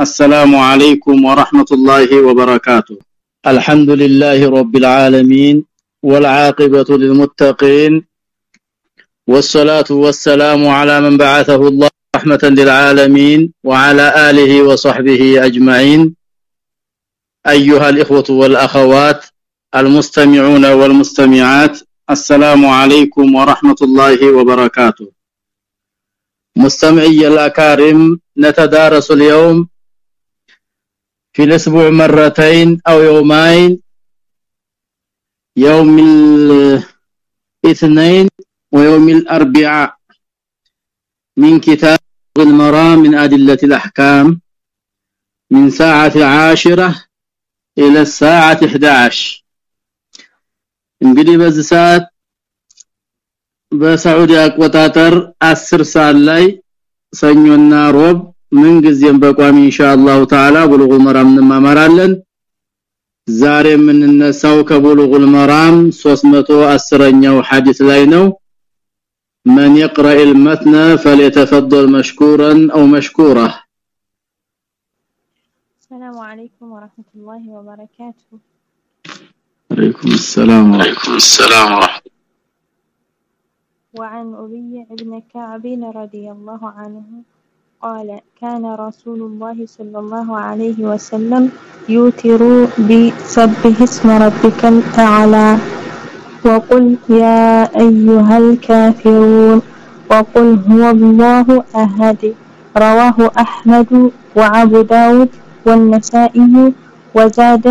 السلام عليكم ورحمة الله وبركاته. الحمد لله رب العالمين والعاقبة للمتقين والصلاة والسلام على من بعثه الله رحمة للعالمين وعلى آله وصحبه أجمعين. أيها الإخوة والأخوات المستمعون والمستمعات السلام عليكم ورحمة الله وبركاته. مستمعي الأكارم نتدارس اليوم في الاسبوع مرتين او يومين يوم الاثنين ويوم الاربعاء من كتاب المرام من ادله الاحكام من ساعه العاشرة الى الساعه 11 እንግዲህ በዚህ ሰዓት በሳዑዲ አቆጣጠር 10 ሰዓት ላይ ሰኞና ሮብ ምን ጊዜም በቋሚ ኢንሻአላሁ ተዓላ ቡሉጉል መራም እንማማራለን ዛሬ የምንነሳው ከቡሉጉል መራም 310ኛው ሐዲስ ላይ ነው من يقرأ المتن فليتفضل مشكورا أو مشكورة السلام عليكم ورحمة الله وبركاته عليكم السلام عليكم السلام ورحمة وعن أبي بن كعب رضي الله عنه قال كان رسول الله صلى الله عليه وسلم يوتر بسبح اسم ربك الأعلى وقل يا أيها الكافرون وقل هو الله أحد رواه أحمد وعبد داود والنسائي وزاد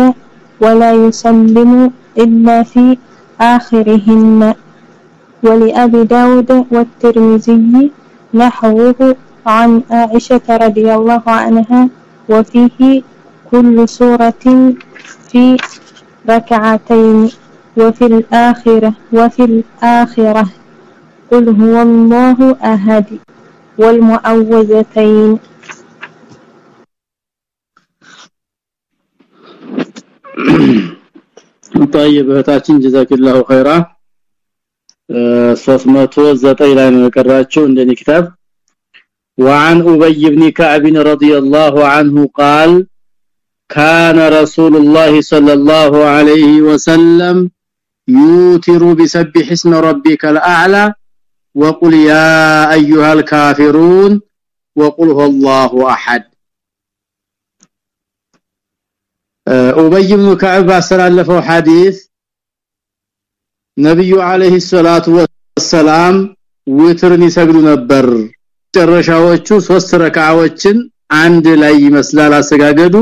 ولا يسلم إلا في آخرهن ولأبي داود والترمذي نحوه عن عائشة رضي الله عنها وفيه كل سورة في ركعتين وفي الآخرة وفي الآخرة قل هو الله أحد والمعوذتين طيب እህታችን جزاك الله خيرا 309 ላይ ነው የቀራቸው እንደኔ ክታብ وعن أبي بن كعب رضي الله عنه قال كان رسول الله صلى الله عليه وسلم يوتر بسبح اسم ربك الأعلى وقل يا أيها الكافرون وقل هو الله أحد. أبي بن كعب أسلافه حديث نبي عليه الصلاة والسلام وتر نسجد نبر. ጨረሻዎቹ ሶስት ረካዓዎችን አንድ ላይ ይመስላል አሰጋገዱ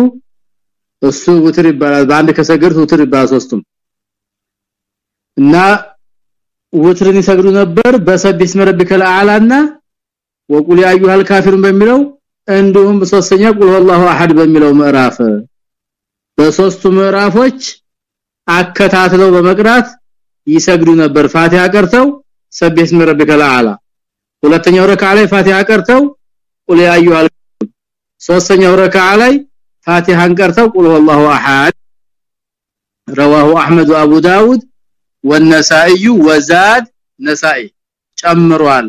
እሱ ውትር ይባላል። በአንድ ከሰገድ ውትር ይባላል ሶስቱም። እና ውትርን ይሰግዱ ነበር። በሰቢስ መረብከል አላና ወቁል ያ አዩሃል ካፊሩን በሚለው እንዲሁም በሶስተኛ ቁል ወላሁ አሐድ በሚለው ምዕራፍ። በሶስቱ ምዕራፎች አከታትለው በመቅራት ይሰግዱ ነበር። ፋቲሃ ቀርተው ሰቢስ መረብከል አላ ሁለተኛው ረካዓ ላይ ፋቲሃ ቀርተው ቁል ያ አዩሃል ሶስተኛው ረካዓ ላይ ፋቲሃን ቀርተው ቁል ወላሁ አሐድ رواه احمد وابو داود والنسائي وزاد نسائي ጨምሯል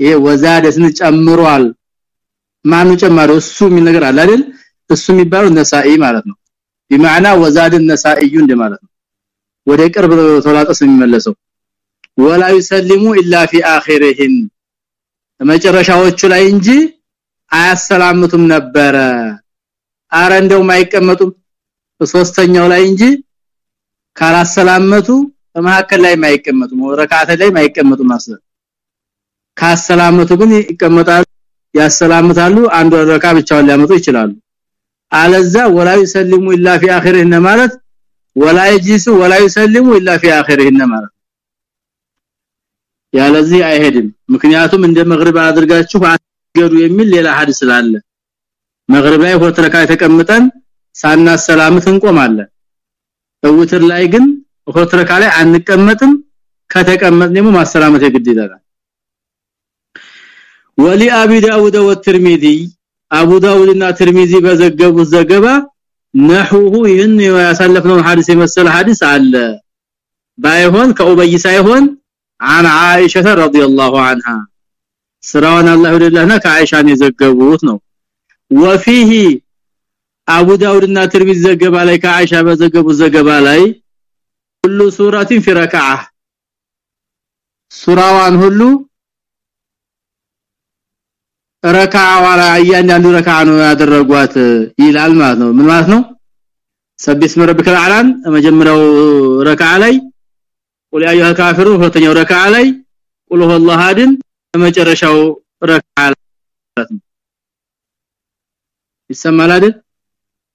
ይሄ ወዛደ ስን ጨምሯል ማኑ ጨመረው እሱ የሚል ነገር አለ አይደል እሱ የሚባለው ነሳኢ ማለት ነው بمعنى وزاد النسائي እንደማለት ነው ወደ ቅርብ ተላጠስ የሚመለሰው ولا يسلم الا في اخرهن መጨረሻዎቹ ላይ እንጂ አያሰላምቱም ነበረ። አረ እንደው ማይቀመጡም ሶስተኛው ላይ እንጂ ካላሰላመቱ በመሐከል ላይ ማይቀመጡም ረካዓት ላይ ማይቀመጡም አስለ ካሰላመቱ ግን ይቀመጣሉ ያሰላምታሉ። አንዱ ረካ ብቻውን ሊያመጡ ይችላሉ። አለዛ ወላ ይሰልሙ ኢላ ፊ አኺሪሂን ማለት ወላ ይጅሱ ወላ ይሰልሙ ኢላ ፊ አኺሪሂን ማለት ያለዚህ አይሄድም። ምክንያቱም እንደ መግሪብ አድርጋችሁ አገሩ የሚል ሌላ ሐዲስ ስላለ መግሪብ ላይ ሁለት ረካ ተቀምጠን ሳናሰላምት እንቆማለን። በውትር ላይ ግን ሁለት ረካ ላይ አንቀመጥም። ከተቀመጥን ደግሞ ማሰላመት የግድ ይላል ወሊ አቢ ዳውድ ወትርሚዚ አቡ ዳውድና ትርሚዚ በዘገቡት ዘገባ ነሁሁ ይህን ያሳለፍነው ሐዲስ የመሰለ ሐዲስ አለ። ባይሆን ከኡበይ ሳይሆን عن عائشه رضي الله عنها ስራውን አላህ ወደላህና ከአይሻን የዘገቡት ነው وفيه አቡ ዳውድና ትርሚዚ ዘገባ ላይ ከአይሻ በዘገቡ ዘገባ ላይ ሁሉ ሱራቲን ፊ ረካዓ ሱራዋን ሁሉ ረካዓ ላይ እያንዳንዱ ረካዓ ነው ያደረጓት ይላል ማለት ነው ምን ማለት ነው ሰቢስ መረብከ አላን መጀመሪያው ረካዓ ላይ ቁል ያዩሀ ካፊሩ ሁለተኛው ረካ ላይ ቁል ሁወላሁ አድን በመጨረሻው ረካ ማለት ነው።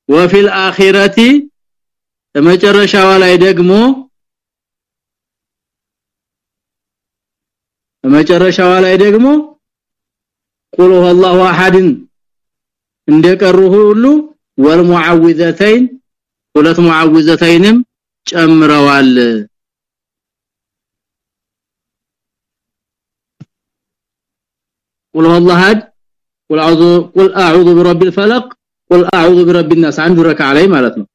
ወፊል አኺራቲ በመጨረሻው ላይ ደግሞ በመጨረሻው ላይ ደግሞ ቁል ሁወላሁ አሐድን እንደቀሩ ሁሉ ወልሙዓዊዘተይን ሁለት ሙዓዊዘተይንም ጨምረዋል። ቁል ሁወላሁ አሐድ ቁል አዑዙ ቁል አዑዙ ቢረቢል ፈለቅ ቁል አዑዙ ቢረቢን ናስ አንዱ ረካ ላይ ማለት ነው.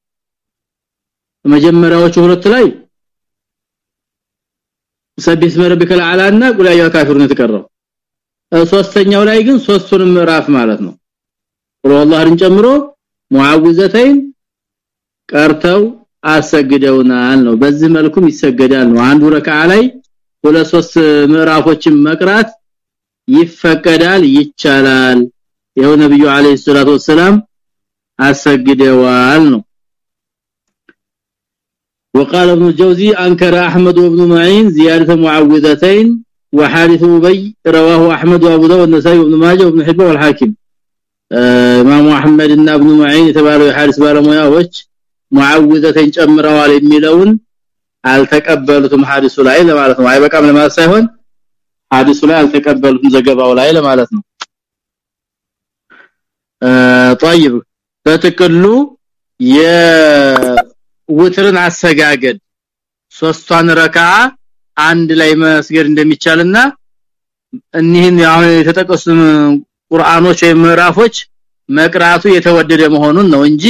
መጀመሪያዎቹ ሁለት ላይ ሰቢስ መረብከል አላና ቁል አዩ ካፊሩን ተቀረው ሶስተኛው ላይ ግን ሶስቱንም ምዕራፍ ማለት ነው። ቁል ወላሂን ጨምሮ ሙዓውዘተይን ቀርተው አሰግደውናል ነው። በዚህ መልኩም ይሰገዳል ነው። አንዱ ረካዓ ላይ ሁለት ሶስት ምዕራፎችን መቅራት ይፈቀዳል ይቻላል ይሄው ነብዩ አለይሂ ሰላቱ ወሰለም አሰግደዋል ነው وقال ابن الجوزي انكر احمد وابن معين زياده معوذتين وحارث ابي رواه احمد وابو داود والنسائي وابن ماجه وابن حبان والحاكم امام احمد እና ابن معين የተባለው የሐዲስ ባለሙያዎች ሙዓውዘተን ጨምረዋል የሚለውን አልተቀበሉትም ሐዲሱ ላይ ለማለት ነው አይበቃም ለማለት ሳይሆን ሐዲሱ ላይ አልተቀበሉትም ዘገባው ላይ ለማለት ነው طيب በጥቅሉ የውትርን አሰጋገድ ሶስቷን ረካ አንድ ላይ መስገድ እንደሚቻልና እኒህን አሁን የተጠቀሱ ቁርአኖች ወይ ምዕራፎች መቅራቱ የተወደደ መሆኑን ነው እንጂ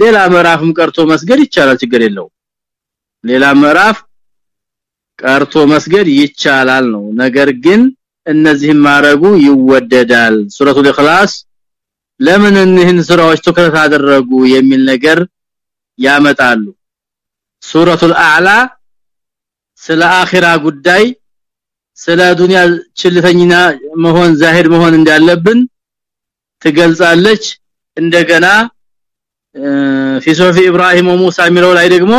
ሌላ ምዕራፍም ቀርቶ መስገድ ይቻላል ችግር የለው ሌላ ምዕራፍ ቀርቶ መስገድ ይቻላል ነው። ነገር ግን እነዚህን ማረጉ ይወደዳል። ሱረቱል ኢኽላስ ለምን እነዚህን ስራዎች ትኩረት አደረጉ የሚል ነገር ያመጣሉ። ሱረቱል አዕላ ስለ አኺራ ጉዳይ ስለ ዱንያ ችልተኝና መሆን ዛሂድ መሆን እንዳለብን ትገልጻለች። እንደገና ፊሶፊ ኢብራሂም ወሙሳ የሚለው ላይ ደግሞ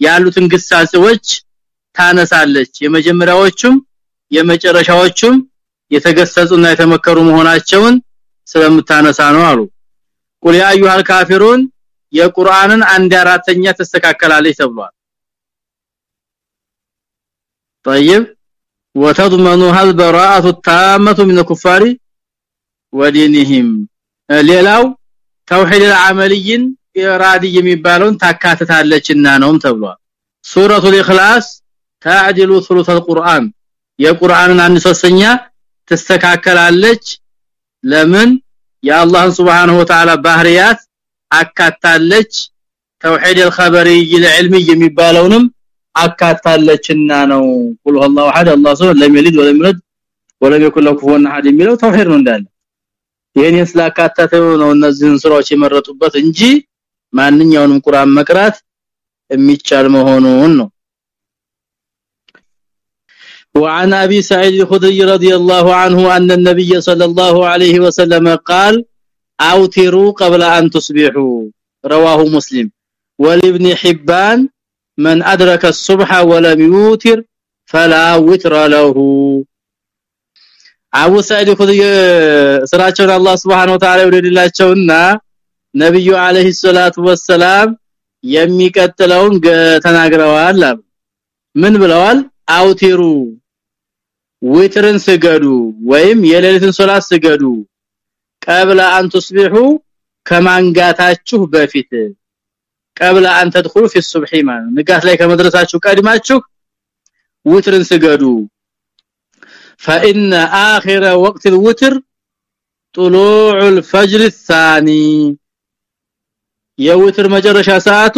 ያሉትን ግሳጼዎች ታነሳለች። የመጀመሪያዎቹም የመጨረሻዎቹም የተገሰጹና የተመከሩ መሆናቸውን ስለምታነሳ ነው አሉ። ቁል ያ አዩሃል ካፊሩን የቁርአንን አንድ አራተኛ ተስተካከላለች ተብሏል። طيب وتضمنها البراءه التامه من الكفار ودينهم ሌላው ተውሂድ العمليين ራዲ የሚባለውን ታካትታለችና ነውም ተብሏል። ሱረቱል ኢኽላስ تعدل ثلث القرآن የቁርአንን አንድ ሶስተኛ ተስተካከላለች ለምን የአላህን Subhanahu Wa Ta'ala ባህሪያት አካታለች ተውሂድ الخبري العلمي የሚባለውንም አካታለችና ነው ቁል ሁወላሁ አሐድ አላህ ሱብሃነሁ ለም የሊድ ወለም ይውለድ ወለም የኩን ለው ኩፉወን አሐድ የሚለው ተውሂድ ነው እንዳለ ይሄን ስላካተተው ነው እነዚህን ስራዎች የመረጡበት እንጂ ማንኛውንም ቁርአን መቅራት የሚቻል መሆኑን ነው وعن ابي سعيد الخدري رضي الله عنه ان النبي صلى الله عليه وسلم قال اوتروا قبل ان تصبحوا رواه مسلم ولابن حبان من ادرك الصبح ولم يوتر فلا وتر له አቡ ሰዒድ ኹድሪ ስራቸውን አላህ Subhanahu Wa Ta'ala ይወደድላቸውና ነብዩ አለይሂ ሰላቱ ወሰላም የሚቀጥለውን ተናግረዋል ምን ብለዋል አውቲሩ ወጥርን ስገዱ ወይም የሌሊትን ሶላት ስገዱ። ቀብለ አን تصبحو ከማንጋታችሁ በፊት። ቀብለ አን تدخلو في الصبح ንጋት ላይ ከመድረሳችሁ ቀድማችሁ ወጥርን ስገዱ። فإن آخر وقت الوتر طلوع الفجر الثاني የውትር መጨረሻ ሰዓቱ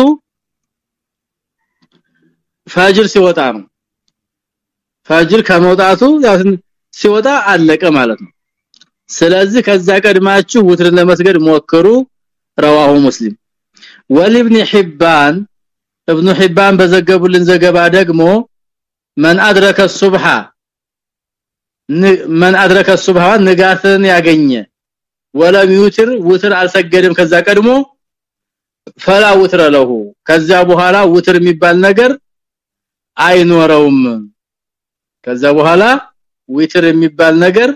ፈጅር ሲወጣ ነው። ፈጅር ከመውጣቱ ሲወጣ አለቀ ማለት ነው ስለዚህ ከዛ ቀድማችሁ ውትርን ለመስገድ ሞክሩ رواه مسلم ولابن حبان ابن حبان በዘገቡልን ዘገባ ደግሞ من ادرك الصبح من ادرك الصبح ንጋትን ያገኘ ወለም ዩትር ውትር አልሰገድም ከዛ ቀድሞ ፈላ ውትረ ለሁ ከዛ በኋላ ውትር የሚባል ነገር አይኖረውም ከዛ በኋላ ዊትር የሚባል ነገር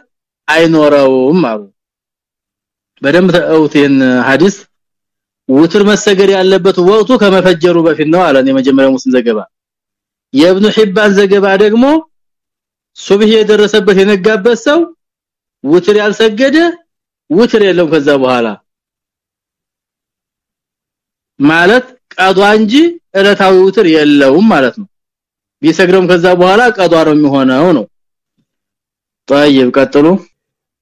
አይኖረውም አሉ። በደንብ ተውቴን ሐዲስ። ውትር መሰገድ ያለበት ወቅቱ ከመፈጀሩ በፊት ነው አለን የመጀመሪያው ሙስሊም ዘገባ። የኢብኑ ሒባን ዘገባ ደግሞ ሱብህ የደረሰበት የነጋበት ሰው ውትር ያልሰገደ ውትር የለም ከዛ በኋላ። ማለት ቀዷ እንጂ እለታዊ ውትር የለውም ማለት ነው ቢሰግረም ከዛ በኋላ ቀዷ ነው የሚሆነው ነው طيب ቀጥሉ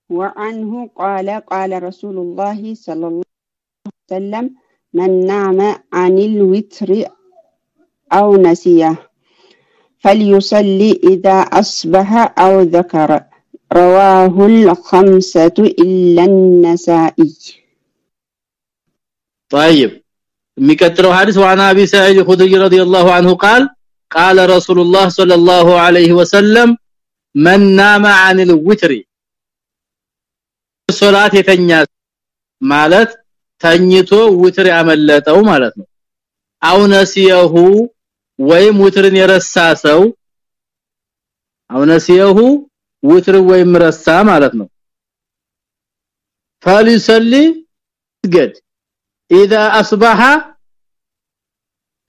وعنه قال قال رسول الله صلى الله عليه وسلم من نام عن الوتر أو نسيه فليصلي إذا أصبح أو ذكر رواه الخمسة إلا النسائي طيب የሚቀጥለው ሐዲስ ዋና አቢ ሰዒድ ኹድሪ ረዲየላሁ ዐንሁ قال قال رسول الله صلى الله عليه وسلم من نام عن الوتر ሶላት የተኛ ማለት ተኝቶ ውትር ያመለጠው ማለት ነው አው ነሲየሁ ወይም ውትርን የረሳ ሰው አው ነሲየሁ ውትር ወይም ረሳ ማለት ነው فليصلي ስገድ اذا اصبح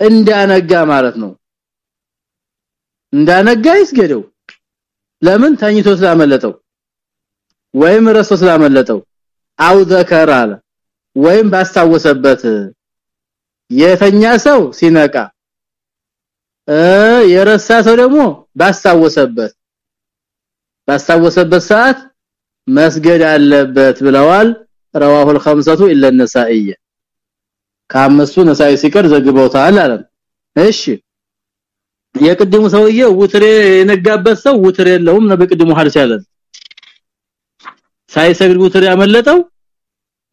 እንዳነጋ ማለት ነው እንዳነጋ ይስገደው ለምን ተኝቶ ስላመለጠው ወይም ረሶ ስላመለጠው አው ዘከራ ወይም ባስታወሰበት የተኛ ሰው ሲነቃ የረሳ ሰው ደግሞ ባስታወሰበት ባስታወሰበት ሰዓት መስገድ አለበት ብለዋል رواه الخمسه الا النسائي ካመሱ ነሳኢ ሲቀር ዘግበውታል አለ እሺ የቅድሙ ሰውዬ ውትሬ የነጋበት ሰው ውትሬ የለውም ነው በቅድሙ ሐዲስ ያለ ሳይሰግድ ውትር ያመለጠው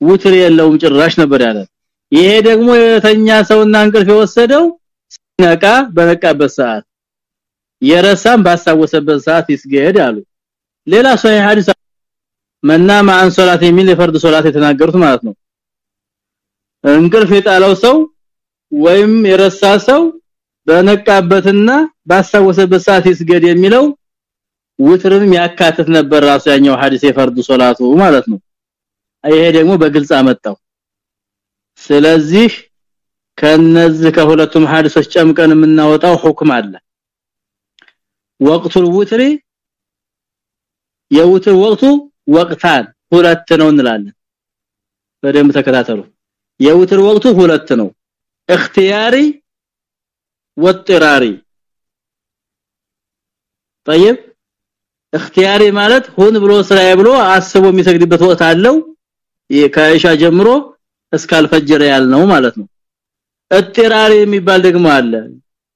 ውትር የለውም ጭራሽ ነበር ያለ። ይሄ ደግሞ የተኛ ሰውና እንቅልፍ የወሰደው ነቃ በነቃበት ሰዓት የረሳም ባሳወሰበት ሰዓት ይስገድ አሉ። ሌላ ሶሂህ ሐዲስ መናማ አን ሶላት የሚል የፈርድ ሶላት የተናገሩት ማለት ነው። እንቅልፍ የጣለው ሰው ወይም የረሳ ሰው በነቃበትና ባሳወሰበት ሰዓት ይስገድ የሚለው ውትርንም ያካትት ነበር ራሱ ያኛው ሐዲስ የፈርድ ሶላቱ ማለት ነው። ይሄ ደግሞ በግልጽ አመጣው። ስለዚህ ከነዚህ ከሁለቱም ሐዲሶች ጨምቀን የምናወጣው ሁክም አለ። ወቅቱል ውትሪ የውትር ወቅቱ ወቅታን ሁለት ነው እንላለን። በደንብ ተከታተሉ። የውትር ወቅቱ ሁለት ነው። እክቲያሪ ወጥራሪ طيب እክቲያሪ ማለት ሁን ብሎ ስራዬ ብሎ አስቦ የሚሰግድበት ወቅት አለው ከኢሻ ጀምሮ እስካልፈጀረ ያልነው ማለት ነው እጥራሪ የሚባል ደግሞ አለ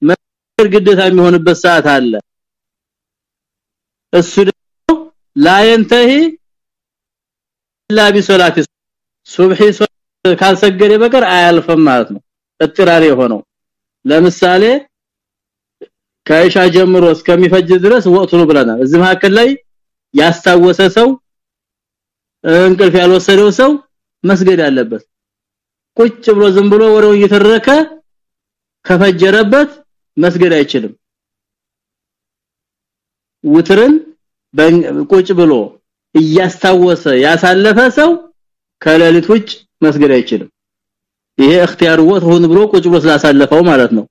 መስገድ ግዴታ የሚሆንበት ሰዓት አለ እሱ ደግሞ ላየንተሂ ላ ቢሶላት ሱብሂ ካልሰገደ በቀር አያልፈም ማለት ነው እጥራሪ የሆነው ለምሳሌ ከኢሻ ጀምሮ እስከሚፈጅ ድረስ ወቅቱ ነው ብለናል። እዚህ መካከል ላይ ያስታወሰ ሰው እንቅልፍ ያልወሰደው ሰው መስገድ አለበት። ቁጭ ብሎ ዝም ብሎ ወሬው እየተረከ ከፈጀረበት መስገድ አይችልም። ውትርን ቁጭ ብሎ እያስታወሰ ያሳለፈ ሰው ከሌሊት ውጭ መስገድ አይችልም ይሄ اختيار ወት ሆን ብሎ ቁጭ ብሎ ስላሳለፈው ማለት ነው።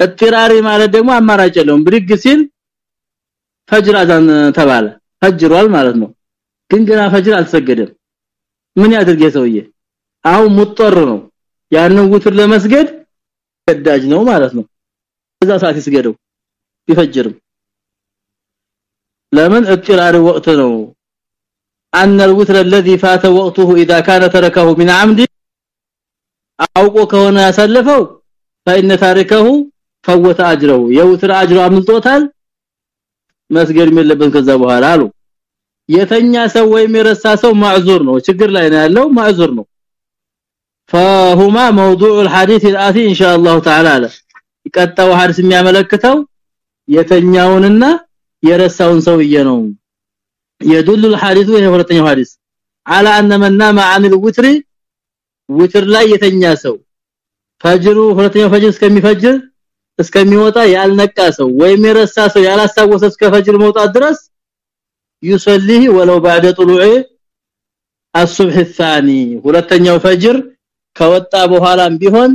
እጥራሪ ማለት ደግሞ አማራጭ የለውም። ብድግ ሲል ፈጅር አዛን ተባለ። ፈጅሯል ማለት ነው። ግን ገና ፈጅር አልሰገደም ምን ያድርግ የሰውዬ አሁን ሙጠር ነው። ያንን ውትር ለመስገድ ገዳጅ ነው ማለት ነው። እዛ ሰዓት ይስገደው። ቢፈጅርም ለምን? اضطرار ወቅት ነው። ان الوتر الذي فات وقته اذا كان تركه من عمد አውቆ ከሆነ ያሳለፈው فإن تاركه فوت اجره የውትር አጅሮ አምልጦታል መስገድ የለበትም ከዛ በኋላ አሉ የተኛ ሰው ወይም የረሳ ሰው ማዕዙር ነው ችግር ላይ ነው ያለው ማዕዙር ነው فهما موضوع الحديث الاتي ان شاء الله تعالى ይቀጣው ሐዲስ የሚያመለክተው የተኛውንና የረሳውን ሰውዬ ነው يدل الحديث ይሄ ሁለተኛው ሐዲስ على ان من نام عن الوتر ዊትር ላይ የተኛ ሰው ፈጅሩ ሁለተኛው ፈጅር እስከሚፈጅር እስከሚወጣ ያልነቃ ሰው ወይም የረሳ ሰው ያላስታወሰ እስከ ፈጅር መውጣት ድረስ يصليه ولو بعد طلوع الصبح الثاني ሁለተኛው ፈጅር ከወጣ በኋላም ቢሆን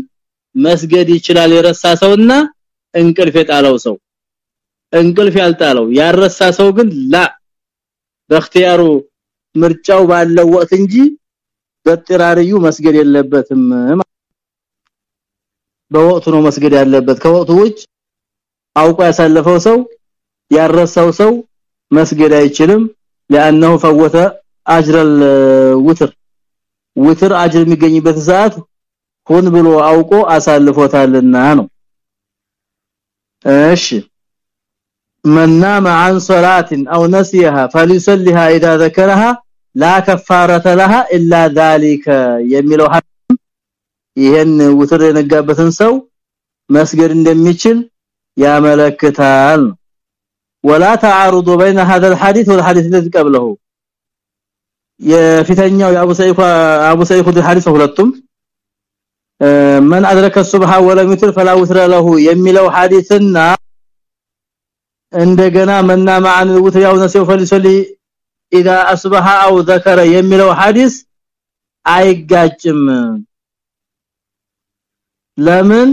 መስገድ ይችላል የረሳ ሰውና እንቅልፍ የጣለው ሰው። እንቅልፍ ያልጣለው ያረሳ ሰው ግን ላ በእختيارው ምርጫው ባለው ወቅት እንጂ በጥራሪዩ መስገድ የለበትም በወቅቱ ነው መስገድ ያለበት ከወቅቱ ውጭ አውቆ ያሳለፈው ሰው ያረሳው ሰው መስገድ አይችልም لانه فوت اجر الوتر ውትር አጅር የሚገኝበት ሰዓት ሆን ብሎ አውቆ አሳልፎታልና ነው እሺ من نام عن صلاه او نسيها فليصليها اذا ذكرها لا كفاره لها الا ذلك የሚለው ይሄን ውትር የነጋበትን ሰው መስገድ እንደሚችል ያመለክታል ولا تعارض بين هذا الحديث والحديث الذي قبله የፊተኛው የአቡ ሰይፍ አቡ ሰይፍ ሐዲስ ሁለቱም من ادرك الصبح ولم يتر فلا وتر له የሚለው ሐዲስና እንደገና መና ማን ውትር ያው ነሰው ፈሊሶሊ اذا اصبح او ذكر የሚለው ሐዲስ አይጋጭም ለምን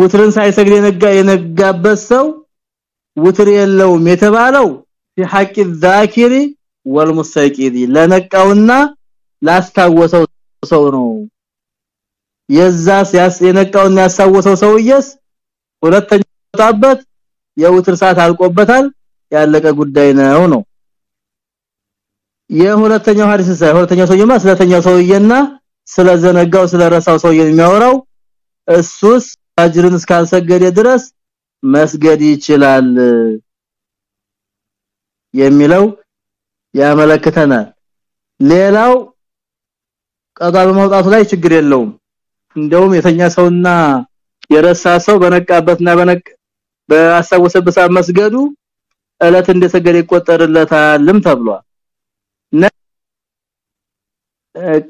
ውትርን ሳይሰግድ የነጋ የነጋበት ሰው ውትር የለውም የተባለው في حق الذاكر والمستيقظ ለነቃውና ላስታወሰው ሰው ነው የዛስ ያስ የነቃውና ያሳወሰው ሰውየስ ሁለተኛው ተጣበት የውትር ሰዓት አልቆበታል ያለቀ ጉዳይ ነው ነው። የሁለተኛው ሐዲስ ሳይ ሁለተኛው ሰውየማ ስለተኛው ሰውየና ስለዘነጋው ስለረሳው ሰውየ የሚያወራው እሱስ አጅርን እስካልሰገደ ድረስ መስገድ ይችላል የሚለው ያመለክተናል። ሌላው ቀዳ በመውጣቱ ላይ ችግር የለውም። እንደውም የተኛ ሰውና የረሳ ሰው በነቃበትና በነቅ በአሳወሰበት መስገዱ እለት እንደሰገደ ይቆጠርለታልም ተብሏል።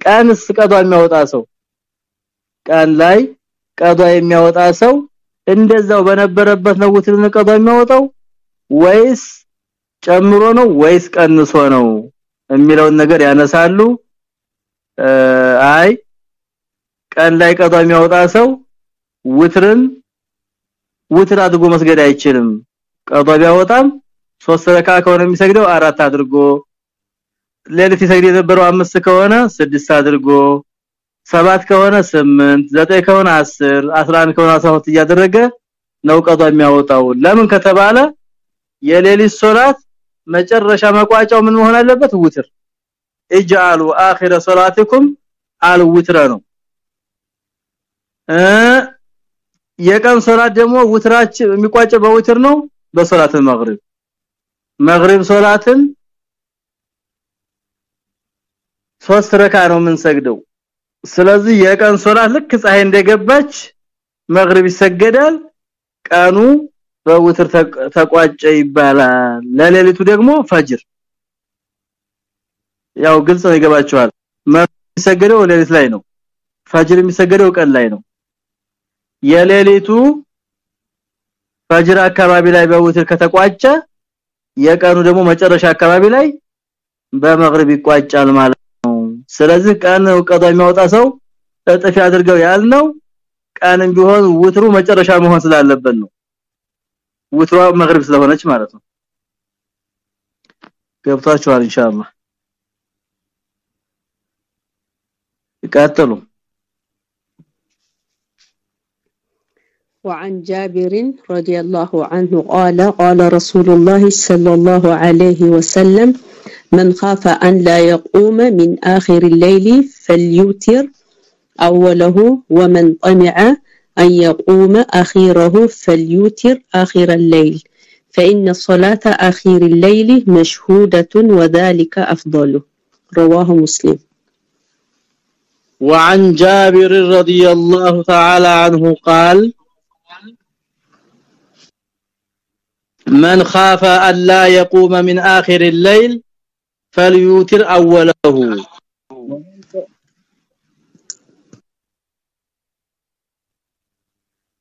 ቀንስ ቀዷ የሚያወጣ ሰው ቀን ላይ ቀዷ የሚያወጣ ሰው እንደዛው በነበረበት ነው ውትርን ቀዷ የሚያወጣው ወይስ ጨምሮ ነው ወይስ ቀንሶ ነው የሚለውን ነገር ያነሳሉ። አይ ቀን ላይ ቀዷ የሚያወጣ ሰው ውትርን ውትር አድርጎ መስገድ አይችልም። ቀዷ ቢያወጣም ሶስት ረካ ከሆነ የሚሰግደው አራት አድርጎ ሌሊት ይሰግድ የነበረው አምስት ከሆነ ስድስት አድርጎ ሰባት ከሆነ 8 ዘጠኝ ከሆነ 10 11 ከሆነ 12 እያደረገ ነው ቀዷ የሚያወጣው። ለምን ከተባለ የሌሊት ሶላት መጨረሻ መቋጫው ምን መሆን አለበት? ውትር። እጃሉ አኺረ ሶላቲኩም አልውትረ ነው የቀን ሶላት ደግሞ ውትራችን የሚቋጨው በውትር ነው? በሶላት መግሪብ። መግሪብ ሶላትን ሶስት ረካ ነው የምንሰግደው። ስለዚህ የቀን ሶላት ልክ ፀሐይ እንደገባች መግሪብ ይሰገዳል። ቀኑ በውትር ተቋጨ ይባላል። ለሌሊቱ ደግሞ ፈጅር። ያው ግልጽ ነው ይገባቸዋል የሚሰገደው ሌሊት ላይ ነው። ፈጅር የሚሰገደው ቀን ላይ ነው የሌሊቱ ፈጅር አካባቢ ላይ በውትር ከተቋጨ የቀኑ ደግሞ መጨረሻ አካባቢ ላይ በመግሪብ ይቋጫል ማለት ነው። ስለዚህ ቀን ቀዷ የሚያወጣ ሰው እጥፍ ያድርገው ያልነው ቀንም ቢሆን ውትሩ መጨረሻ መሆን ስላለበት ነው። ውትሯ መግሪብ ስለሆነች ማለት ነው። ገብታችኋል ኢንሻአላህ። ይቀጥሉ وعن جابر رضي الله عنه قال قال رسول الله صلى الله عليه وسلم من خاف أن لا يقوم من آخر الليل فليوتر أوله ومن طمع أن يقوم أخيره فليوتر آخر الليل فإن صلاة آخر الليل مشهودة وذلك أفضل. رواه مسلم. وعن جابر رضي الله تعالى عنه قال من خاف أن لا يقوم من آخر الليل فليوتر أوله.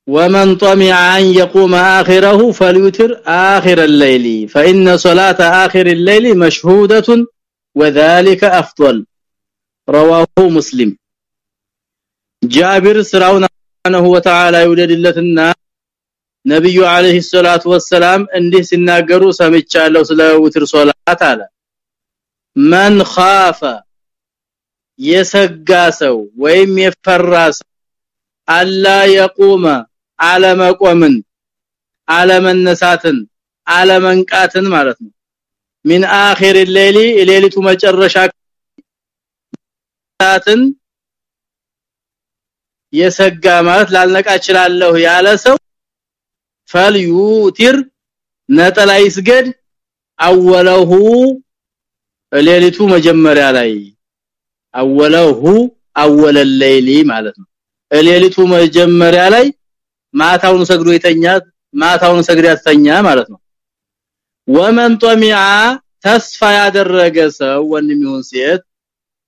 ومن طمع أن يقوم آخره فليوتر آخر الليل. فإن صلاة آخر الليل مشهودة وذلك أفضل. رواه مسلم. جابر سرعون سبحانه وتعالى يولد لتنا ነብዩ አለይሂ ሰላቱ ወሰላም እንዲህ ሲናገሩ ሰምቻለሁ ስለ ውትር ሶላት አለ። ማን ኻፈ የሰጋ ሰው ወይም የፈራ ሰው አላ የቁመ አለመቆምን አለመነሳትን አለመንቃትን ማለት ነው። ሚን አኺር ሌሊ ሌሊቱ መጨረሻ ሰዓትን የሰጋ ማለት ላልነቃ እችላለሁ ያለ ሰው ፈልዩቲር ነጠላ ይስገድ አወለሁ ሌሊቱ መጀመሪያ ላይ አወለሁ አወለ ሌሊ ማለት ነው። ሌሊቱ መጀመሪያ ላይ ማታውን ሰግዶ የተኛ ማታውን ሰግዶ ያስተኛ ማለት ነው። ወመን ጦሚዓ ተስፋ ያደረገ ሰው ወንድም ይሁን ሴት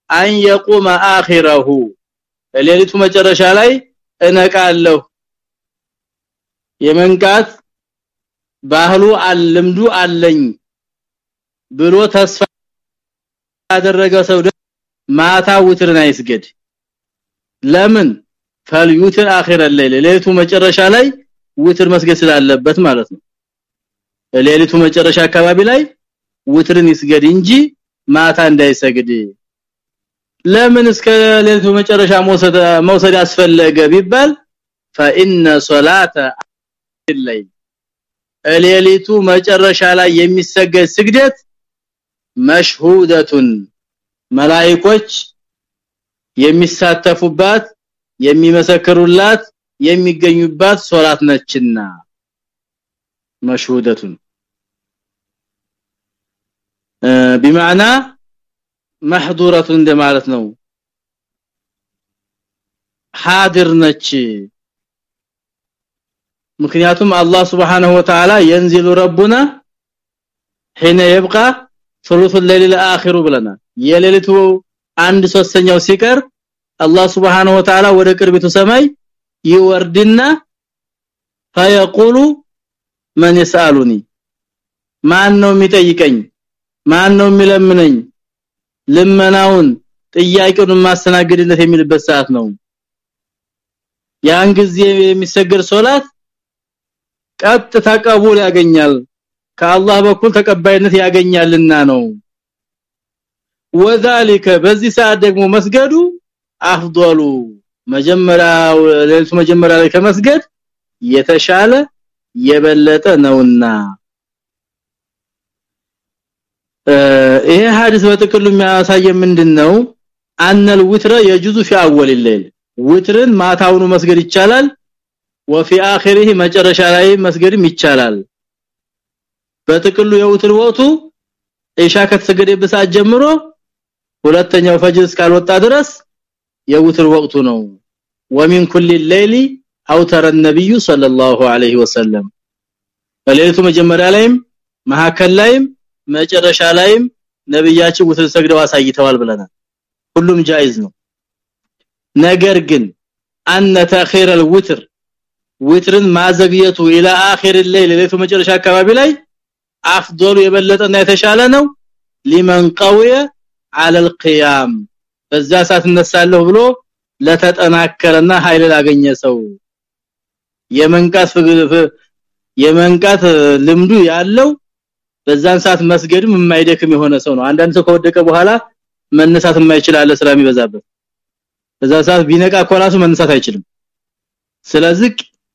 አን የቁመ አኺረሁ ሌሊቱ መጨረሻ ላይ እነቃለሁ የመንቃት ባህሉ አልምዱ አለኝ ብሎ ተስፋ ያደረገ ሰው ማታ ውትርን አይስገድ ለምን ፈልዩትር አኺረ الليل ሌሊቱ መጨረሻ ላይ ውትር መስገድ ስላለበት ማለት ነው ሌሊቱ መጨረሻ አካባቢ ላይ ውትርን ይስገድ እንጂ ማታ እንዳይሰግድ ለምን እስከ ሌሊቱ መጨረሻ መውሰድ መውሰድ ያስፈለገ ቢባል فإن صلاه الليل ሌሊቱ መጨረሻ ላይ የሚሰገድ ስግደት መሽሁደቱን መላእክቶች የሚሳተፉባት የሚመሰክሩላት የሚገኙባት ሶላት ነችና መሽሁደቱን بمعنى محظوره እንደማለት ነው حاضر ነች ምክንያቱም አላህ Subhanahu Wa Ta'ala ينزل ربنا حين يبقى ثلث الليل الاخر ብለናል የሌሊቱ አንድ ሶስተኛው ሲቀር አላህ Subhanahu Wa Ta'ala ወደ ቅርቢቱ ሰማይ ይወርድና فيقول من يسالني ማን ነው የሚጠይቀኝ ማን ነው የሚለምነኝ ልመናውን ጥያቄውን ማስተናገድለት የሚልበት ሰዓት ነው ያን ጊዜ የሚሰገድ ሶላት ቀጥታ ቀቡል ያገኛል ከአላህ በኩል ተቀባይነት ያገኛልና ነው ወዛሊከ በዚህ ሰዓት ደግሞ መስገዱ አፍዶሉ መጀመሪያ ሌሊቱ መጀመሪያ ላይ ከመስገድ የተሻለ የበለጠ ነውና ይሄ ሐዲስ በጥቅሉ የሚያሳየ ምንድነው አነል ውትረ የጁዙ في اول الليل ውትርን ማታውኑ መስገድ ይቻላል وفي اخره መጨረሻ ላይ መስገድም ይቻላል በጥቅሉ የውትር ወቅቱ ኢሻ ከተሰገደበት ሰዓት ጀምሮ ሁለተኛው ፈጅር እስካልወጣ ድረስ የውትር ወቅቱ ነው ومن كل الليل اوتر النبي صلى الله عليه وسلم በሌሊቱ መጀመሪያ ላይም መሐከል ላይም መጨረሻ ላይም ነብያችን ውትር ሰግደው አሳይተዋል ብለናል ሁሉም ጃይዝ ነው ነገር ግን አነ ተኺር الوتر ውትርን ማዘግየቱ ኢላ አኺር الليل ሌሊቱ መጨረሻ አካባቢ ላይ አፍዶሉ የበለጠና የተሻለ ነው ሊመን ቀውየ على القيام በዛ ሰዓት እነሳለሁ ብሎ ለተጠናከረና ኃይል ላገኘ ሰው የመንቃት የመንቃት ልምዱ ያለው በዛን ሰዓት መስገድም የማይደክም የሆነ ሰው ነው አንዳንድ ሰው ከወደቀ በኋላ መነሳት የማይችል አለ ስራ የሚበዛበት በዛ ሰዓት ቢነቃ ኮላሱ መነሳት አይችልም ስለዚህ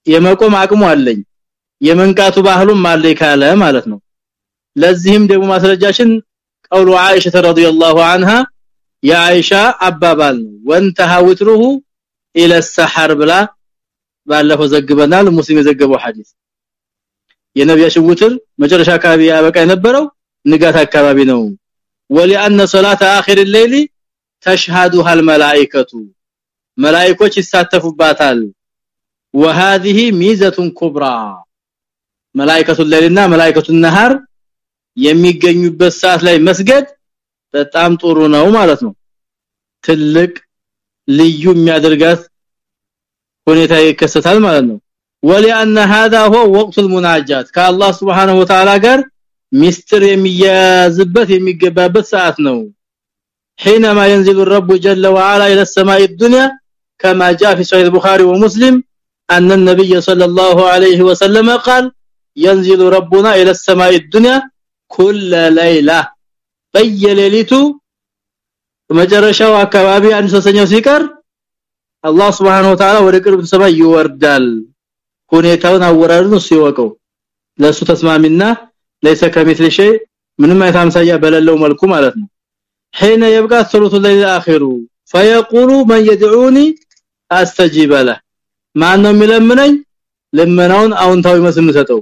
የመቆም አቅሙ አለኝ የመንቃቱ ባህሉም አለኝ ካለ ማለት ነው። ለዚህም ደግሞ ማስረጃችን ቀውሉ አይሻ ረዲየላሁ አንሃ የአይሻ አባባል ነው። ወንተሃ ወትሩሁ ኢለ ሰሐር ብላ ባለፈው ዘግበናል። ሙስሊም የዘገበው ሐዲስ የነብያችን ውትር መጨረሻ አካባቢ ያበቃ የነበረው ንጋት አካባቢ ነው። ወሊአነ ሶላተ አኺር ሌሊ ተሽሃዱሃል መላእክቱ መላእክቶች ይሳተፉባታል። وهذه ميزه كبرى መላእክቱ ሌሊና መላእክቱ ነሃር የሚገኙበት ሰዓት ላይ መስገድ በጣም ጥሩ ነው ማለት ነው ትልቅ ልዩ የሚያደርጋት ሁኔታ ይከሰታል ማለት ነው ولأن هذا هو وقت المناجات ከአላህ Subhanahu Wa ጋር ሚስጥር የሚያዝበት የሚገባበት ሰዓት ነው حينما ينزل الرب جل وعلا الى السماء الدنيا كما جاء في صحيح البخاري ومسلم ان النبي صلى الله عليه وسلم قال ينزل ربنا الى السماء الدنيا كل ليله በየሌሊቱ መጨረሻው አካባቢ አንድ ሶስተኛው ሲቀር አላህ Subhanahu Wa Ta'ala ወደ ቅርብ ሰማይ ይወርዳል ሁኔታውን አወራሩን ሲወቀው ለሱ ተስማሚና ليس كمثل شيء ምንም አይነት አምሳያ በሌለው መልኩ ማለት ነው حين يبقى ثلث الليل الاخر فيقول من يدعوني استجيب له ማን ነው የሚለምነኝ ለመናውን አውንታዊ መስም ሰጠው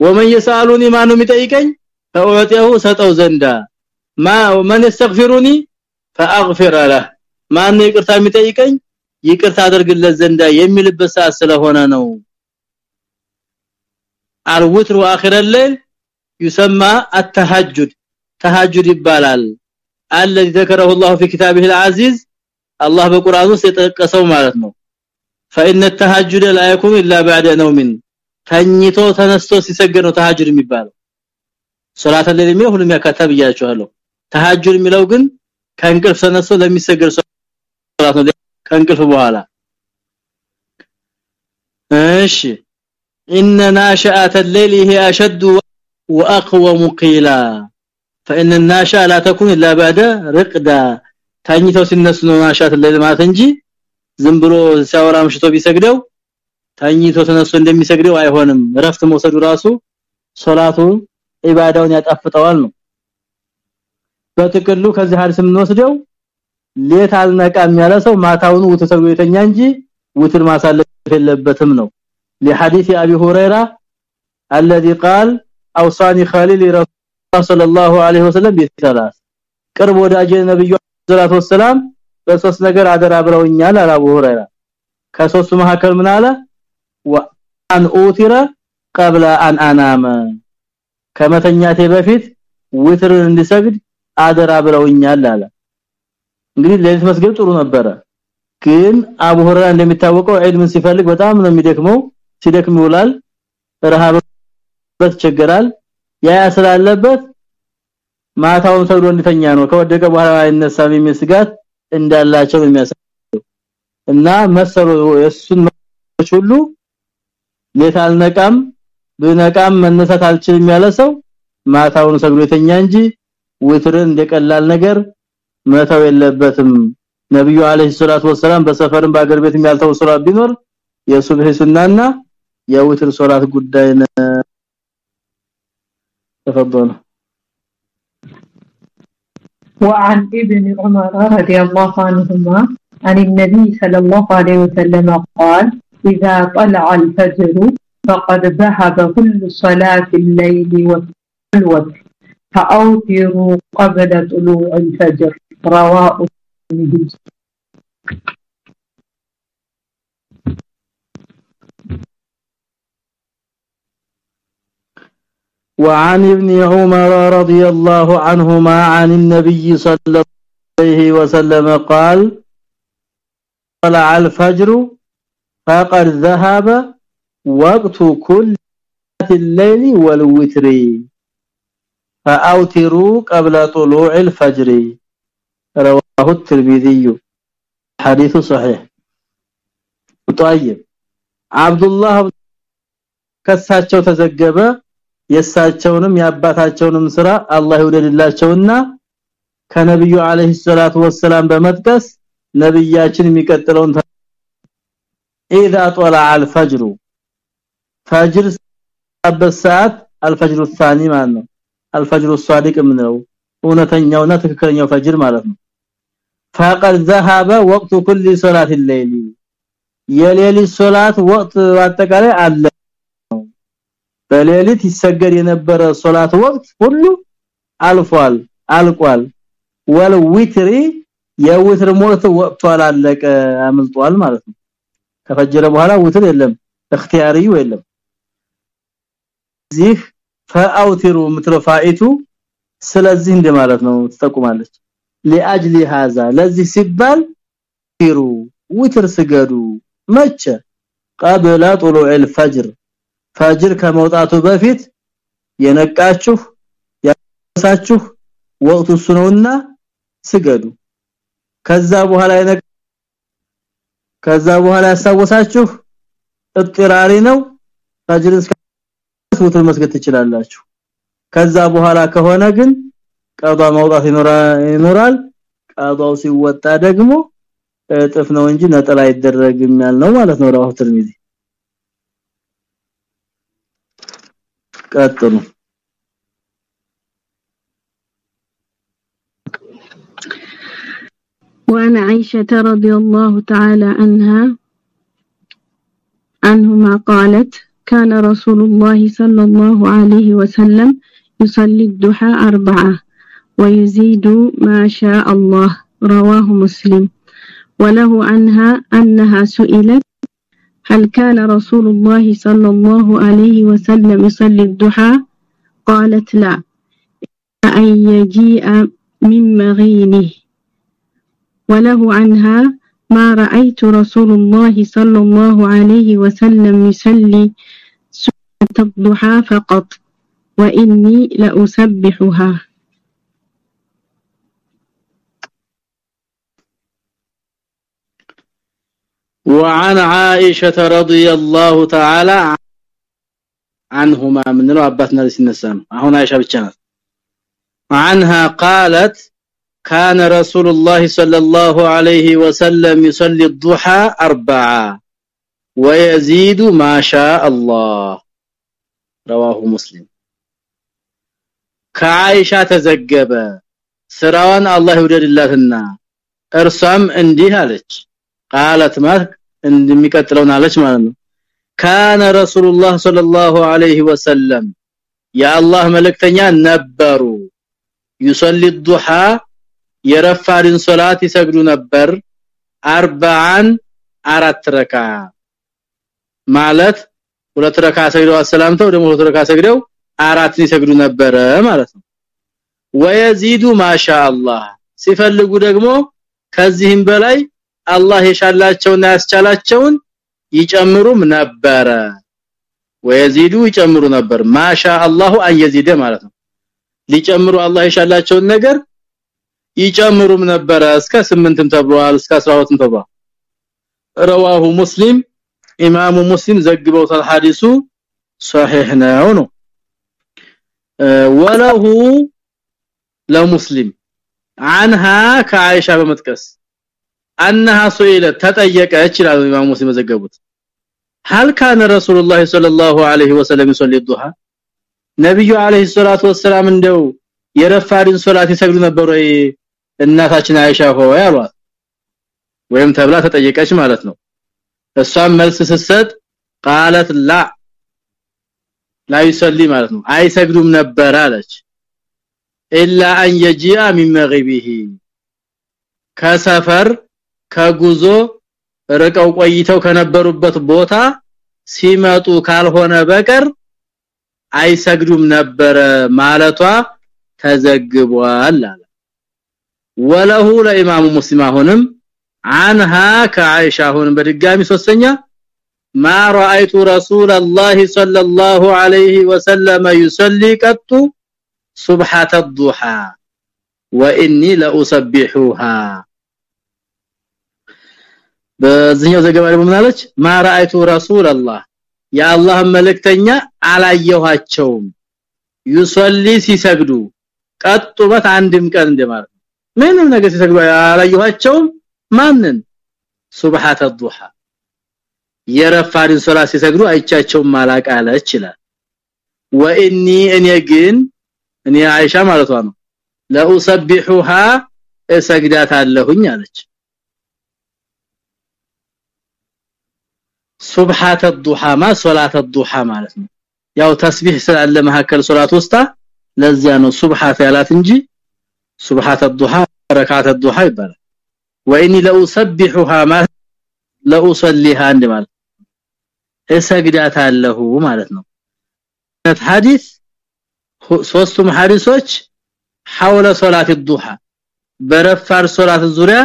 ومن يسالوني ማን ነው የሚጠይቀኝ فاعطيه ሰጠው ዘንዳ ما من يستغفرني فاغفر له ማን ነው ይቅርታ የሚጠይቀኝ ይቅርታ አደርግለት ዘንዳ የሚልበት ሰዓት ስለሆነ ነው الوتر واخر الليل يسمى التهجد تهجد ይባላል الذي ذكره الله في كتابه العزيز الله በቁርአን ውስጥ የጠቀሰው ማለት ነው فإن التهجد لا يكون إلا بعد نوم ተኝቶ ተነስቶ ሲሰገድ ነው ተሃጅድ የሚባለው ሶላት الليل የሚለው ሁሉም ያካተብ ይያቸዋለሁ ተሃጅድ የሚለው ግን ከእንቅልፍ ተነስቶ ለሚሰገድ ሶላት ነው ከእንቅልፍ በኋላ እሺ ان ناشئه الليل هي اشد واقوم قيلا فان الناشئه لا تكون الا بعد رقدا ታኝተው ሲነሱ ነው ናሻት الليل ማለት እንጂ ዝም ብሎ ሲያወራ ምሽቶ ቢሰግደው ታኝቶ ተነስቶ እንደሚሰግደው አይሆንም ረፍት መውሰዱ ራሱ ሶላቱ ኢባዳውን ያጣፍጠዋል ነው በጥቅሉ ከዚህ ሐዲስ የምንወስደው ሌት አልነቃም ያለ ሰው ማታውን ውትሰው የተኛ እንጂ ውትር ማሳለፍ የለበትም ነው لحديث ابي هريره الذي قال اوصاني خليل رسول الله صلى الله عليه وسلم بثلاث ቅርብ ወዳጄ ነብዩ ሰለላሁ ዐለይሂ በሶስት ነገር አደራ ብለውኛል አለ አቡ ሁረይራ ከሶስቱ መካከል ምን አለ ወአን ኡቲረ قبل ان انام ከመተኛቴ በፊት ውትርን እንዲሰግድ አደራ ብለውኛል አለ እንግዲህ ሌሊት መስገድ ጥሩ ነበረ ግን አቡ ሁረይራ እንደሚታወቀው ዒልምን ሲፈልግ በጣም ነው የሚደክመው ሲደክም ይውላል ረሃበት ቸገራል ያ ስላለበት ማታውን ሰግዶ እንድተኛ ነው ከወደቀ በኋላ አይነሳም የሚል ስጋት እንዳላቸው የሚያሳየው። እና መሰሉ የሱን ሁሉ ሌታል ነቃም ብነቃም መነሳት አልችልም ያለ ሰው ማታውን ሰግዶ የተኛ እንጂ ውትርን እንደቀላል ነገር መተው የለበትም። ነብዩ አለይሂ ሰላቱ ወሰለም በሰፈርም በአገር ቤትም ያልተው ሱራ ቢኖር የሱብህ ሱናና የውትር ሶላት ጉዳይ ነው። ተፈضل وعن ابن عمر رضي الله عنهما عن النبي صلى الله عليه وسلم قال إذا طلع الفجر فقد ذهب كل صلاة الليل والوتر فأوتروا قبل طلوع الفجر. رواه الترمذي وعن ابن عمر رضي الله عنهما عن النبي صلى الله عليه وسلم قال طلع الفجر فقد ذهب وقت كل الليل والوتر فأوتروا قبل طلوع الفجر. رواه الترمذي حديث صحيح. طيب عبد الله كساچو تزجبه የሳቸውንም ያባታቸውንም ስራ አላህ ይወደድላቸውና ከነብዩ አለይሂ ሰላቱ ወሰለም በመጥቀስ ነብያችን የሚቀጥለውን اذا طلع الفجر فجر በሰዓት الفجر الثاني ማለት ነው الفجر الصادق ምንለው እውነተኛውና ትክክለኛው ፈጅር ማለት ነው فقد ذهب وقت كل صلاه الليل የሌሊት ሶላት ወቅት አጠቃላይ አለ በሌሊት ይሰገድ የነበረ ሶላት ወቅት ሁሉ አልፏል አልቋል። ወል ዊትሪ የውትር ሞት ወጥቷል አለቀ አምልጧል ማለት ነው። ከፈጀረ በኋላ ውትር የለም اختياري የለም። ዚህ ፈአውቲሩ ምትረፋኢቱ ስለዚህ እንደማለት ነው ትጠቁማለች። ሊአጅሊ ሀዛ ለዚህ ሲባል ቲሩ ውትር ስገዱ መቼ قبل طلوع الفجر ፈጅር ከመውጣቱ በፊት የነቃችሁ ያሳችሁ ወቅቱ ነውና ስገዱ። ከዛ በኋላ ከዛ በኋላ ያሳወሳችሁ እጥራሪ ነው። ፈጅር እስከ ሱትር መስገድ ትችላላችሁ። ከዛ በኋላ ከሆነ ግን ቀዷ መውጣት ይኖራል። ቀዷው ሲወጣ ደግሞ እጥፍ ነው እንጂ ነጠላ አይደረግም ያልነው ማለት ነው ራሁ ትርሚዚ quatre وعن عائشة رضي الله تعالى عنها عنهما قالت كان رسول الله صلى الله عليه وسلم يصلي الدحى أربعة ويزيد ما شاء الله رواه مسلم. وله عنها أنها سئلت هل كان رسول الله صلى الله عليه وسلم يصلي الضحى؟ قالت لا. أن يجيء من مغينه. وله عنها ما رأيت رسول الله صلى الله عليه وسلم يصلي سنة الضحى فقط وإني لأسبحها. وعن عائشة رضي الله تعالى عنهما من لو اباتنا لسنسان هنا عائشة بتشانت عنها قالت كان رسول الله صلى الله عليه وسلم يصلي الضحى أربعة ويزيد ما شاء الله رواه مسلم كعائشة تزجب سراوان الله ይወደድላትና እርሷም እንዲህ አለች قالت ما እንደሚቀጥለውን አለች ማለት ነው كان رسول الله صلى الله عليه وسلم يا الله መልእክተኛ ነበሩ يصلي الضحى የረፋድን ሶላት ይሰግዱ ነበር አርባን አራት ረካ ማለት ሁለት ረካ ሰግደው አሰላምተው ደግሞ ሁለት ረካ ሰግደው አራትን ይሰግዱ ነበር ማለት ነው ወየዚዱ ማሻአላህ ሲፈልጉ ደግሞ ከዚህም በላይ አላህ የሻላቸውና ያስቻላቸውን ይጨምሩም ነበረ ወየዚዱ ይጨምሩ ነበር ማሻአላሁ አንየዚደ ማለት ነው ሊጨምሩ አላህ የሻላቸውን ነገር ይጨምሩም ነበረ እስከ 8ም ተብሏል እስከ 12ም ተብሏል رواه مسلم امام مسلم ዘግበውታል ሐዲሱ صحيح ነው ነው وله لمسلم عنها كعائشه በመጥቀስ انها سئلت ተጠየቀች ይላል ኢማም ሙስሊም ዘገቡት هل كان رسول الله صلى الله عليه وسلم يصلي الضحى ነብዩ አለይሂ ሰላቱ ወሰለም እንደው የረፋድን ሶላት ይሰግዱ ነበር ወይ እናታችን አይሻ ሆይ አሏት ወይም ተብላ ተጠየቀች ማለት ነው እሷም መልስ ስትሰጥ قالت لا لا يصلي ማለት ነው አይሰግዱም ነበር አለች الا ان يجيء من مغيبه ከሰፈር ከጉዞ ርቀው ቆይተው ከነበሩበት ቦታ ሲመጡ ካልሆነ በቀር አይሰግዱም ነበር ማለቷ ተዘግቧል አለ ወለሁ ለኢማሙ ሙስሊም አሁንም عنها كعائشه አሁንም በድጋሚ ሶስተኛ ما رايت رسول الله صلى الله عليه وسلم يصلي قط سبحة الضحى واني لاسبحها በዚህኛው ዘገባ ላይ ምናለች ማራአይቱ ረሱላህ የአላህ መልእክተኛ አላየኋቸው ይሰሊ ሲሰግዱ ቀጥበት አንድም ቀን እንደማለት ምንም ነገር ሲሰግዱ አላየኋቸውም። ማንን? ሱብሃተ ዱሃ የረፋድን ሶላት ሲሰግዱ አይቻቸውም ማላቃለ ይችላል ወእኒ እኔ ግን እኔ አይሻ ማለቷ ነው። ለኡሰቢሁሃ እሰግዳታለሁኝ አለች። ሱብሃተ الضحى ማ ሶላተ الضحى ማለት ነው ያው ተስቢህ ስላለ መሐከል ሶላት ውስጥ ለዚያ ነው ሱብሃት ያላት እንጂ ሱብሃተ الضحى ረካተ الضحى ይባላል ወኢኒ ለኡሰቢሁሃ ማ ለኡሰሊሃ እንደማለት እሰግዳታለሁ ማለት ነው ሐዲስ ሶስቱም ሐዲሶች حول ሶላት الضحى በረፋር ሶላት ዙሪያ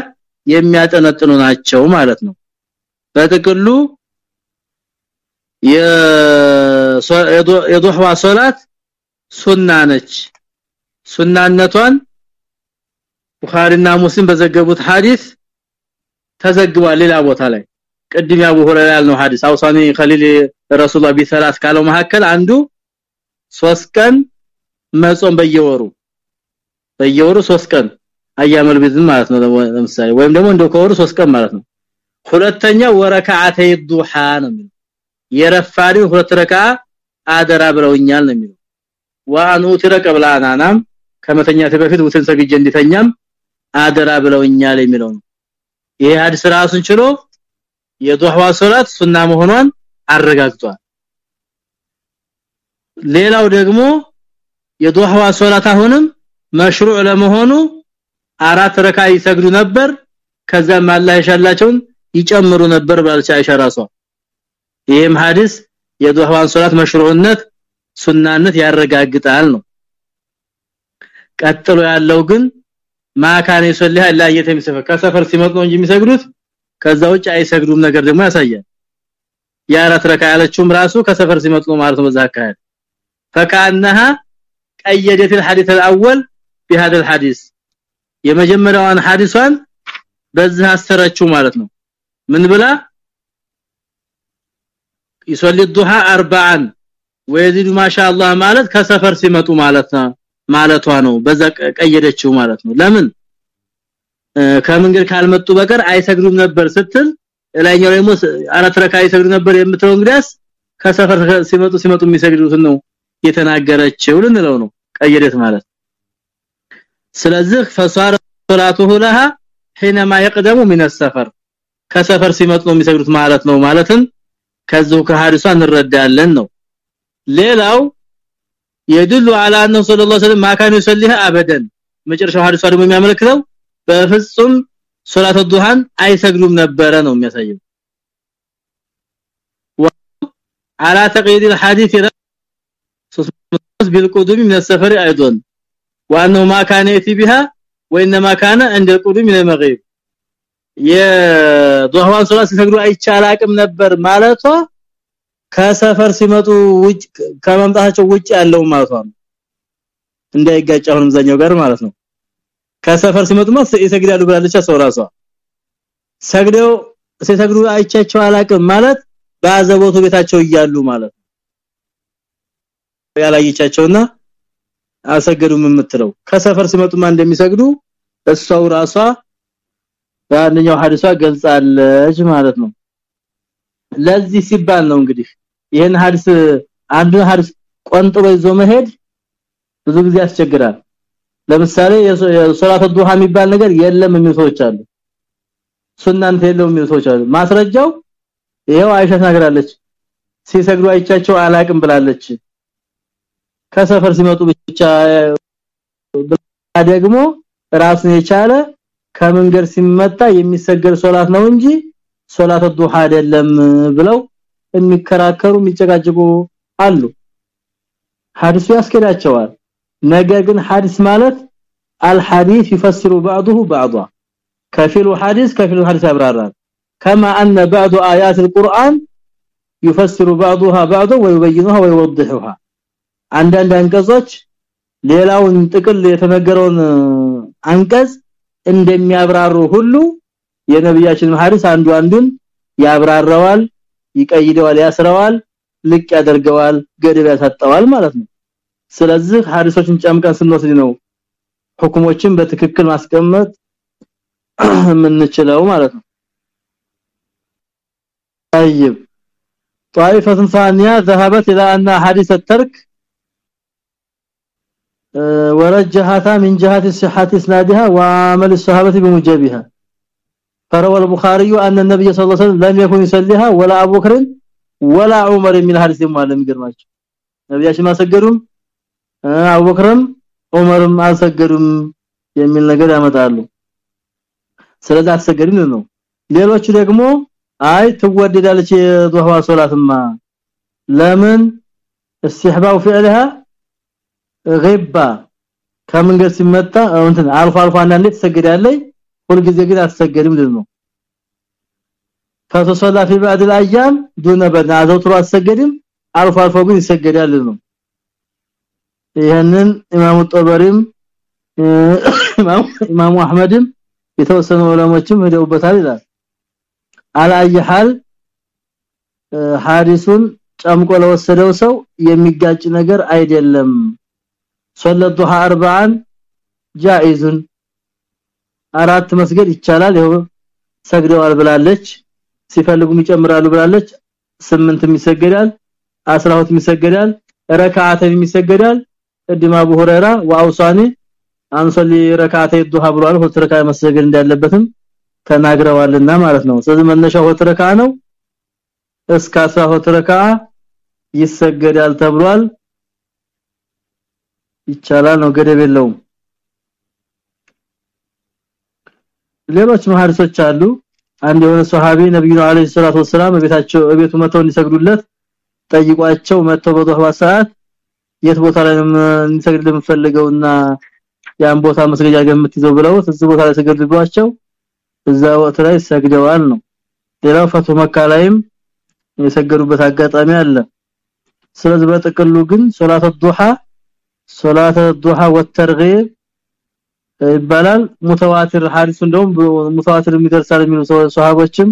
የሚያጠነጥኑ ናቸው ማለት ነው በጥቅሉ የዱህዋ ሶላት ሱና ነች። ሱናነቷን ቡኻሪና ሙስሊም በዘገቡት ሐዲስ ተዘግቧል። ሌላ ቦታ ላይ ቅድም ያቡ ሁረይራ ያልነው ሐዲስ አውሳኒ ኸሊል ረሱላህ ቢሰላት ካለው መካከል አንዱ ሶስት ቀን መጾም በየወሩ በየወሩ ሶስት ቀን አያመል ቢዝን ማለት ነው። ለምሳሌ ወይም ደግሞ እንደው ከወሩ ሶስት ቀን ማለት ነው። ሁለተኛው ወረካዓተይ ዱሃ ነው የረፋሪ ሁለት ረካ አደራ ብለውኛል ነው የሚለው። ወአኑ ብላናናም ከመተኛት በፊት ውትን ሰግጄ እንዲተኛም አደራ ብለውኛል የሚለው ነው። ይሄ ሐዲስ ራሱን ችሎ የዱሃ ሶላት ሱና መሆኗን አረጋግጧል። ሌላው ደግሞ የዱሃ ሶላት አሁንም መሽሩዕ ለመሆኑ አራት ረካ ይሰግዱ ነበር ከዛም አላህ ይሻላቸውን ይጨምሩ ነበር ባልቻ አይሻ ይሄም ሐዲስ የዱሃዋን ሶላት መሽሩዕነት ሱናነት ያረጋግጣል ነው ቀጥሎ ያለው ግን ማካን ይሰልህ አላ የተሚሰፈ ከሰፈር ሲመጡ እንጂ የሚሰግዱት ከዛ ውጭ አይሰግዱም ነገር ደግሞ ያሳያል የአራት ረካ ያለችውም ራሱ ከሰፈር ሲመጡ ነው ማለት ነው በዛካል فكانها قيدت الحديث الاول بهذا الحديث የመጀመሪያዋን ሐዲሷን በዚህ አሰረችው ማለት ነው ምን ብላ يصلي الضحى اربعا ويزيد ما شاء الله ማለት ከሰፈር ሲመጡ ማለት ነው ማለቷ ነው። በዛ ቀየደችው ማለት ነው። ለምን? ከመንገድ ካልመጡ በቀር አይሰግዱም ነበር ስትል ላይኛው ደግሞ አራት ረካ ይሰግዱ ነበር የምትለው እንግዲያስ ከሰፈር ሲመጡ ሲመጡ የሚሰግዱትን ነው የተናገረችው ልንለው ነው። ቀየደት ማለት ስለዚህ فصار صلاته لها حينما يقدم من السفر ከሰፈር ሲመጡ የሚሰግዱት ማለት ነው። ማለትም ከዚሁ ከሐዲሱ እንረዳለን ነው ሌላው يدل على انه صلى الله عليه وسلم ما كان يصليها ابدا መጨረሻው ሐዲሱ ደግሞ የሚያመለክተው በፍጹም ሶላተ ዱሃን አይሰግዱም ነበረ ነው የሚያሳየው على تقييد الحديث بالقدوم من السفر ايضا وانه ما كان ياتي بها وانما كان عند القدوم من المغرب የዱሃዋን ሶላት ሲሰግዱ አይቻላቅም ነበር ማለቷ ከሰፈር ሲመጡ ውጭ ከመምጣታቸው ውጭ ያለው ማለት ነው። እንዳይጋጭ አሁንም ዛኛው ጋር ማለት ነው። ከሰፈር ሲመጡማ ይሰግዳሉ ብላለች ሰው ሰግደው ሲሰግዱ አይቻቸው አላቅም ማለት በአዘቦቱ ቤታቸው እያሉ ማለት ያላየቻቸውና አሰገዱም የምትለው ከሰፈር ሲመጡማ እንደሚሰግዱ እሷው ራሷ በአንደኛው ሐዲሷ ገልጻለች ማለት ነው። ለዚህ ሲባል ነው እንግዲህ ይሄን ሐዲስ አንዱ ሐዲስ ቆንጥሮ ይዞ መሄድ ብዙ ጊዜ ያስቸግራል። ለምሳሌ የሶላት ዱሃ የሚባል ነገር የለም የሚሉ ሰዎች አሉ። ሱናን የለውም የሚሉ ሰዎች አሉ። ማስረጃው ይሄው አይሻ ተናግራለች። ሲሰግዱ አይቻቸው አላቅም ብላለች። ከሰፈር ሲመጡ ብቻ ደግሞ ራሱን የቻለ ከመንገድ ሲመጣ የሚሰገድ ሶላት ነው እንጂ ሶላት ዱሃ አይደለም ብለው የሚከራከሩ የሚጨቃጭቁ አሉ ሐዲሱ ያስከዳቸዋል ነገር ግን ሐዲስ ማለት الحديث يفسر بعضه بعضا كفيل حديث كفيل حديث ابرار كما ان بعض ايات القران يفسر بعضها بعضا ويبينها ويوضحها አንዳንድ አንቀጾች ሌላውን ጥቅል የተነገረውን አንቀጽ እንደሚያብራሩ ሁሉ የነብያችን ሐዲስ አንዱ አንዱን ያብራራዋል ይቀይደዋል ያስረዋል ልቅ ያደርገዋል ገደብ ያሳጠዋል ማለት ነው ስለዚህ ሐዲሶችን ጨምቀን ስንወስድ ነው ሁክሞችን በትክክል ማስቀመጥ የምንችለው ማለት ነው طيب طائفه ثانيه ذهبت الى ان حديث الترك ورجحتها من جهه صحه اسنادها وعمل الصحابه بموجبها فروى البخاري ان النبي صلى الله عليه وسلم لم يكن يصليها ولا ابو بكر ولا عمر من حديث ማለም ይገርማችሁ ነብያችን ማሰገዱም አቡበክርም ዑመርም አልሰገዱም የሚል ነገር ያመጣሉ ስለዚህ አሰገድን ነው ሌሎቹ ደግሞ አይ ትወደዳለች የዱሃ ሶላትማ ለምን استحباب فعلها غيبه ከመንገድ ሲመጣ እንትን አልፎ አልፎ አንዳንዴ ትሰግዳለች ሁሉ ጊዜ ግን አትሰገድም ልል ነው ፈተሰላ في بعض الايام دون بدن አዘውትሮ አትሰገድም አልፎ አልፎ ግን ይሰገዳል ልል ነው ይሄንን ኢማሙ ጦበሪም ኢማሙ አህመድም የተወሰኑ ዑለሞችም ሄደውበታል ይላል አላየሃል ሐዲሱን ጨምቆ ለወሰደው ሰው የሚጋጭ ነገር አይደለም ሶለቱ 40 ጃኢዙን። አራት መስገድ ይቻላል። ይሄው ሰግደዋል ብላለች። ሲፈልጉም ይጨምራሉ ብላለች። ስምንትም ይሰገዳል። 12 ይሰገዳል። ረካዓተን ይሰገዳል። ቅድም አቡ ሁረይራ ወአውሳኒ አንሶሊ ረካዓተ ዱሃ ብሏል። ሁለት ረካዓ መስገድ እንዳለበትም ተናግረዋልና ማለት ነው። ስለዚህ መነሻው ሁለት ረካዓ ነው። እስከ 12 ረካዓ ይሰገዳል ተብሏል ይቻላል ነው ገደብ የለውም። ሌሎች መሐሪሶች አሉ። አንድ የሆነ ሱሐቢ ነብዩ አለይሂ ሰላቱ ወሰለም ቤታቸው ቤቱ መተው እንዲሰግዱለት ጠይቋቸው መተው በዱሃ ሰዓት የት ቦታ ላይ እንሰግድ ለምፈልገውና ያን ቦታ መስገጃ ገምትይዘው ብለው እዚህ ቦታ ላይ ሰገድባቸው እዛ ወቅት ላይ ሰግደዋል ነው። ሌላው ፈቱ መካ ላይም የሰገዱበት አጋጣሚ አለ። ስለዚህ በጥቅሉ ግን ሶላተ ዱሃ ሶላተ ዱሃ ወተርጊብ ይባላል ሙተዋቲር ሐዲስ እንደውም ሙተዋቲር የሚደርሳል የሚሉ ሷሃቦችም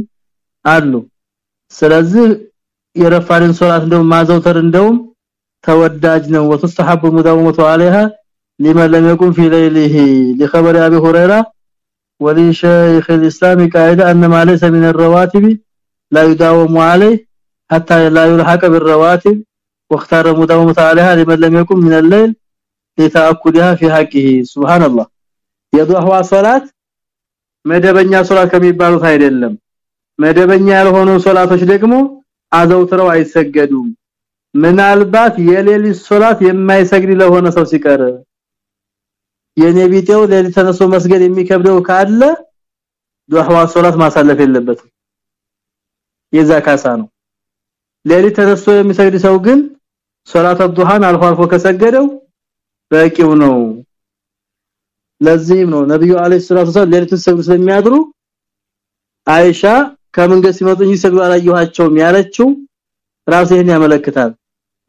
አሉ ስለዚህ የረፋድን ሶላት እንደውም ማዘውተር እንደውም ተወዳጅ ነው ወተስተሐቡ ሙዳወመቱ عليها لمن لم يكن في ليله لخبر ابي هريره ولشيخ الاسلام قاعده ان ما ليس من الرواتب لا يداوم عليه حتى لا يلحق بالرواتب واختار مداومه عليها لمن لم يكن من الليل لتاكدها في حقه سبحان الله የዱሃ ሶላት መደበኛ ሶላት ከሚባሉት አይደለም መደበኛ ያልሆኑ ሶላቶች ደግሞ አዘውትረው አይሰገዱም ምናልባት የሌሊት ሶላት የማይሰግድ ለሆነ ሰው ሲቀር የኔ ቢጤው ሌሊት ተነስቶ መስገድ የሚከብደው ካለ ዱሃ ሶላት ማሳለፍ የለበትም የዛ ካሳ ነው ሌሊት ተነስቶ የሚሰግድ ሰው ግን ሶላት ዱሃን አልፎ አልፎ ከሰገደው በቂው ነው ለዚህም ነው ነብዩ አለይሂ ሰላቱ ሰላም ሌሊቱን ሰግዱ ስለሚያድሩ አይሻ ከመንገድ ሲመጡ ይሰግዱ አላየኋቸውም ያለችው ራሱ ይሄን ያመለክታል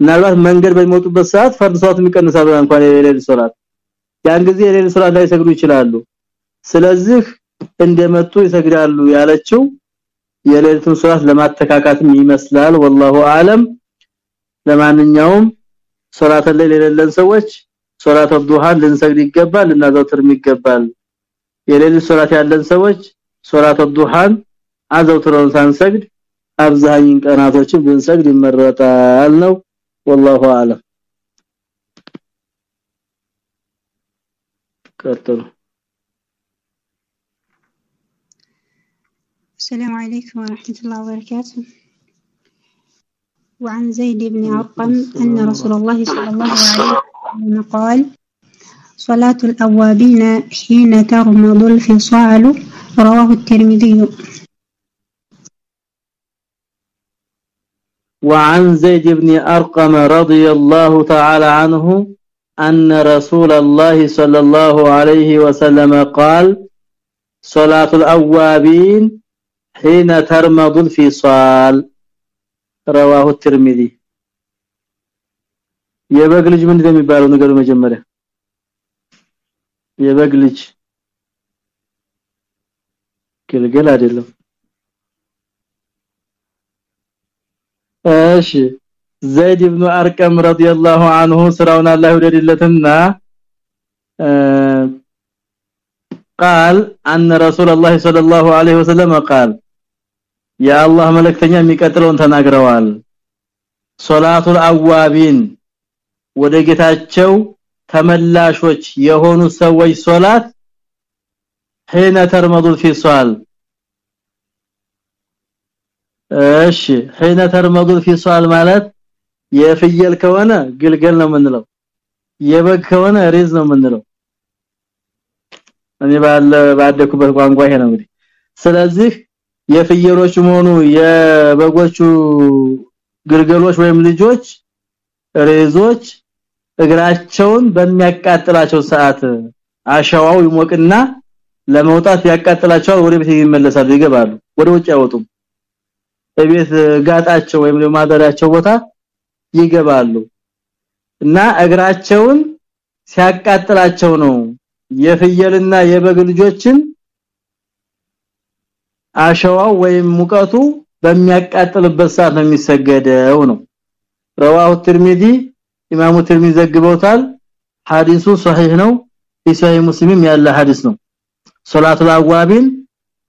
ምናልባት መንገድ በሚወጡበት ሰዓት ፈርድ ሰዓት የሚቀንሳል እንኳን የሌሊት ሶላት ያን ጊዜ የሌሊት ሶላት ላይ ሰግዱ ይችላሉ ስለዚህ እንደመጡ ይሰግዳሉ ያለችው የሌሊቱን ሶላት ለማተካካትም ይመስላል والله አለም ለማንኛውም ሶላት ላይ የሌለን ሰዎች ሶላት ዱሃን ልንሰግድ ይገባል ልናዘውትርም ይገባል የሌሊት ሶላት ያለን ሰዎች ሶላት ዱሃን አዘውትረን ሳንሰግድ አብዛኛን ቀናቶችን ብንሰግድ ይመረጣል ነው والله اعلم ቀጥሉ السلام عليكم ورحمة الله وبركاته وعن زيد بن عقم أن رسول الله صلى الله عليه وسلم قال صلاة الأوابين حين ترمض الفصال رواه الترمذي. وعن زيد بن أرقم رضي الله تعالى عنه أن رسول الله صلى الله عليه وسلم قال صلاة الأوابين حين ترمض الفصال رواه الترمذي. የበግ ልጅ ምንድነው የሚባለው ነገር መጀመሪያ የበግ ልጅ ግልገል አይደለም እሺ ዘይድ ኢብኑ አርቀም ረዲየላሁ ዐንሁ ስራውን አላህ ይወደድለትና قال ان رسول الله صلى الله عليه وسلم قال يا الله መለክተኛ የሚቀጥለውን ተናግረዋል ሶላቱል አዋቢን ወደ ጌታቸው ተመላሾች የሆኑ ሰዎች ሶላት حين ترمض الفصال እሺ حين ترمض الفصال ማለት የፍየል ከሆነ ግልገል ነው የምንለው የበግ ከሆነ ሬዝ ነው የምንለው። እኔ ባለ ባደኩበት ቋንቋ ይሄ ነው እንግዲህ። ስለዚህ የፍየሎቹ መሆኑ የበጎቹ ግልገሎች ወይም ልጆች ሬዞች እግራቸውን በሚያቃጥላቸው ሰዓት አሸዋው ይሞቅና ለመውጣት ያቃጥላቸዋል ወደ ቤት ይመለሳሉ ይገባሉ ወደ ውጭ አይወጡም በቤት ጋጣቸው ወይም ለማደሪያቸው ቦታ ይገባሉ እና እግራቸውን ሲያቃጥላቸው ነው የፍየልና የበግ ልጆችን አሸዋው ወይም ሙቀቱ በሚያቃጥልበት ሰዓት ነው የሚሰገደው ነው رواه الترمذي ኢማሙ ትርሚዚ ዘግበውታል ሐዲሱ ሷሂህ ነው في ሙስሊም ያለ ሐዲስ ነው ሶላቱ አዋቢን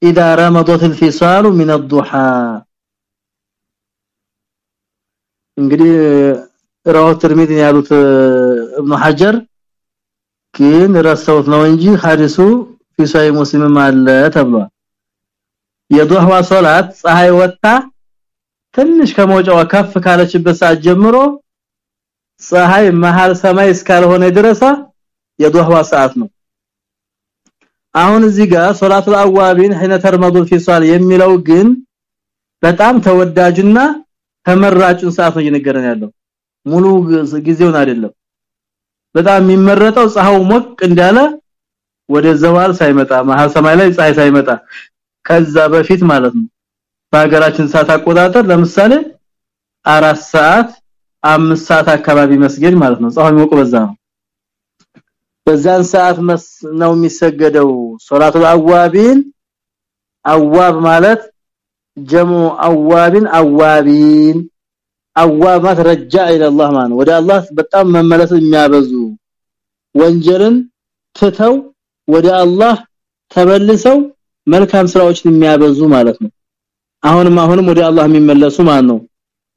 اذا رمضت الفصال من الضحى እንግዲህ ራው ትርሚዚ ያሉት ኢብኑ ሐጀር ግን ረሰውት ነው እንጂ ሐዲሱ في ሙስሊም አለ ተብሏል የዱህዋ ሶላት ፀሐይ ወጣ ትንሽ ከመውጫዋ ከፍ ካለችበት ሰዓት ጀምሮ ፀሐይ መሃል ሰማይ እስካልሆነ ድረስ የዱህዋ ሰዓት ነው። አሁን እዚህ ጋር ሶላቱ አዋቢን ሐይነ ተርመዱ ፊሷል የሚለው ግን በጣም ተወዳጅና ተመራጩን ሰዓት ነው እየነገረን ያለው። ሙሉ ጊዜውን አይደለም። በጣም የሚመረጠው ፀሐው ሞቅ እንዳለ ወደ ዘዋል ሳይመጣ መሃል ሰማይ ላይ ፀሐይ ሳይመጣ ከዛ በፊት ማለት ነው። በሀገራችን ሰዓት አቆጣጠር ለምሳሌ አራት ሰዓት አምስት ሰዓት አካባቢ መስገድ ማለት ነው። ፀሐይ ሞቅ በዛ ነው። በዛን ሰዓት ነው የሚሰገደው። ሶላቱ አዋቢን አዋብ ማለት ጀሙ አዋቢን አዋቢን አዋባት ረጃ ኢላላህ ማለት ወደ አላህ በጣም መመለስ የሚያበዙ ወንጀልን ትተው ወደ አላህ ተመልሰው መልካም ስራዎችን የሚያበዙ ማለት ነው። አሁንም አሁንም ወደ አላህ የሚመለሱ ማለት ነው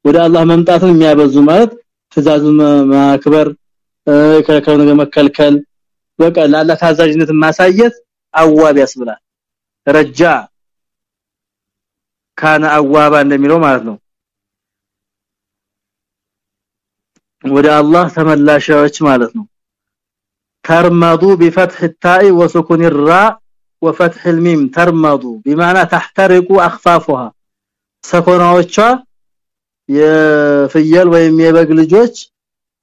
ወደ አላህ መምጣትን የሚያበዙ ማለት ትእዛዙን ማክበር ከከለ ነገር መከልከል በቃ ለአላህ ታዛዥነት ማሳየት አዋብ ያስብላል ረጃ ካነ አዋባ እንደሚለው ማለት ነው ወደ አላህ ተመላሻዎች ማለት ነው ተርመዱ بفتح التاء وسكون الراء وفتح الميم ترمضوا بمعنى تحترق اخفافها ሰኮናዎቿ የፍየል ወይም የበግ ልጆች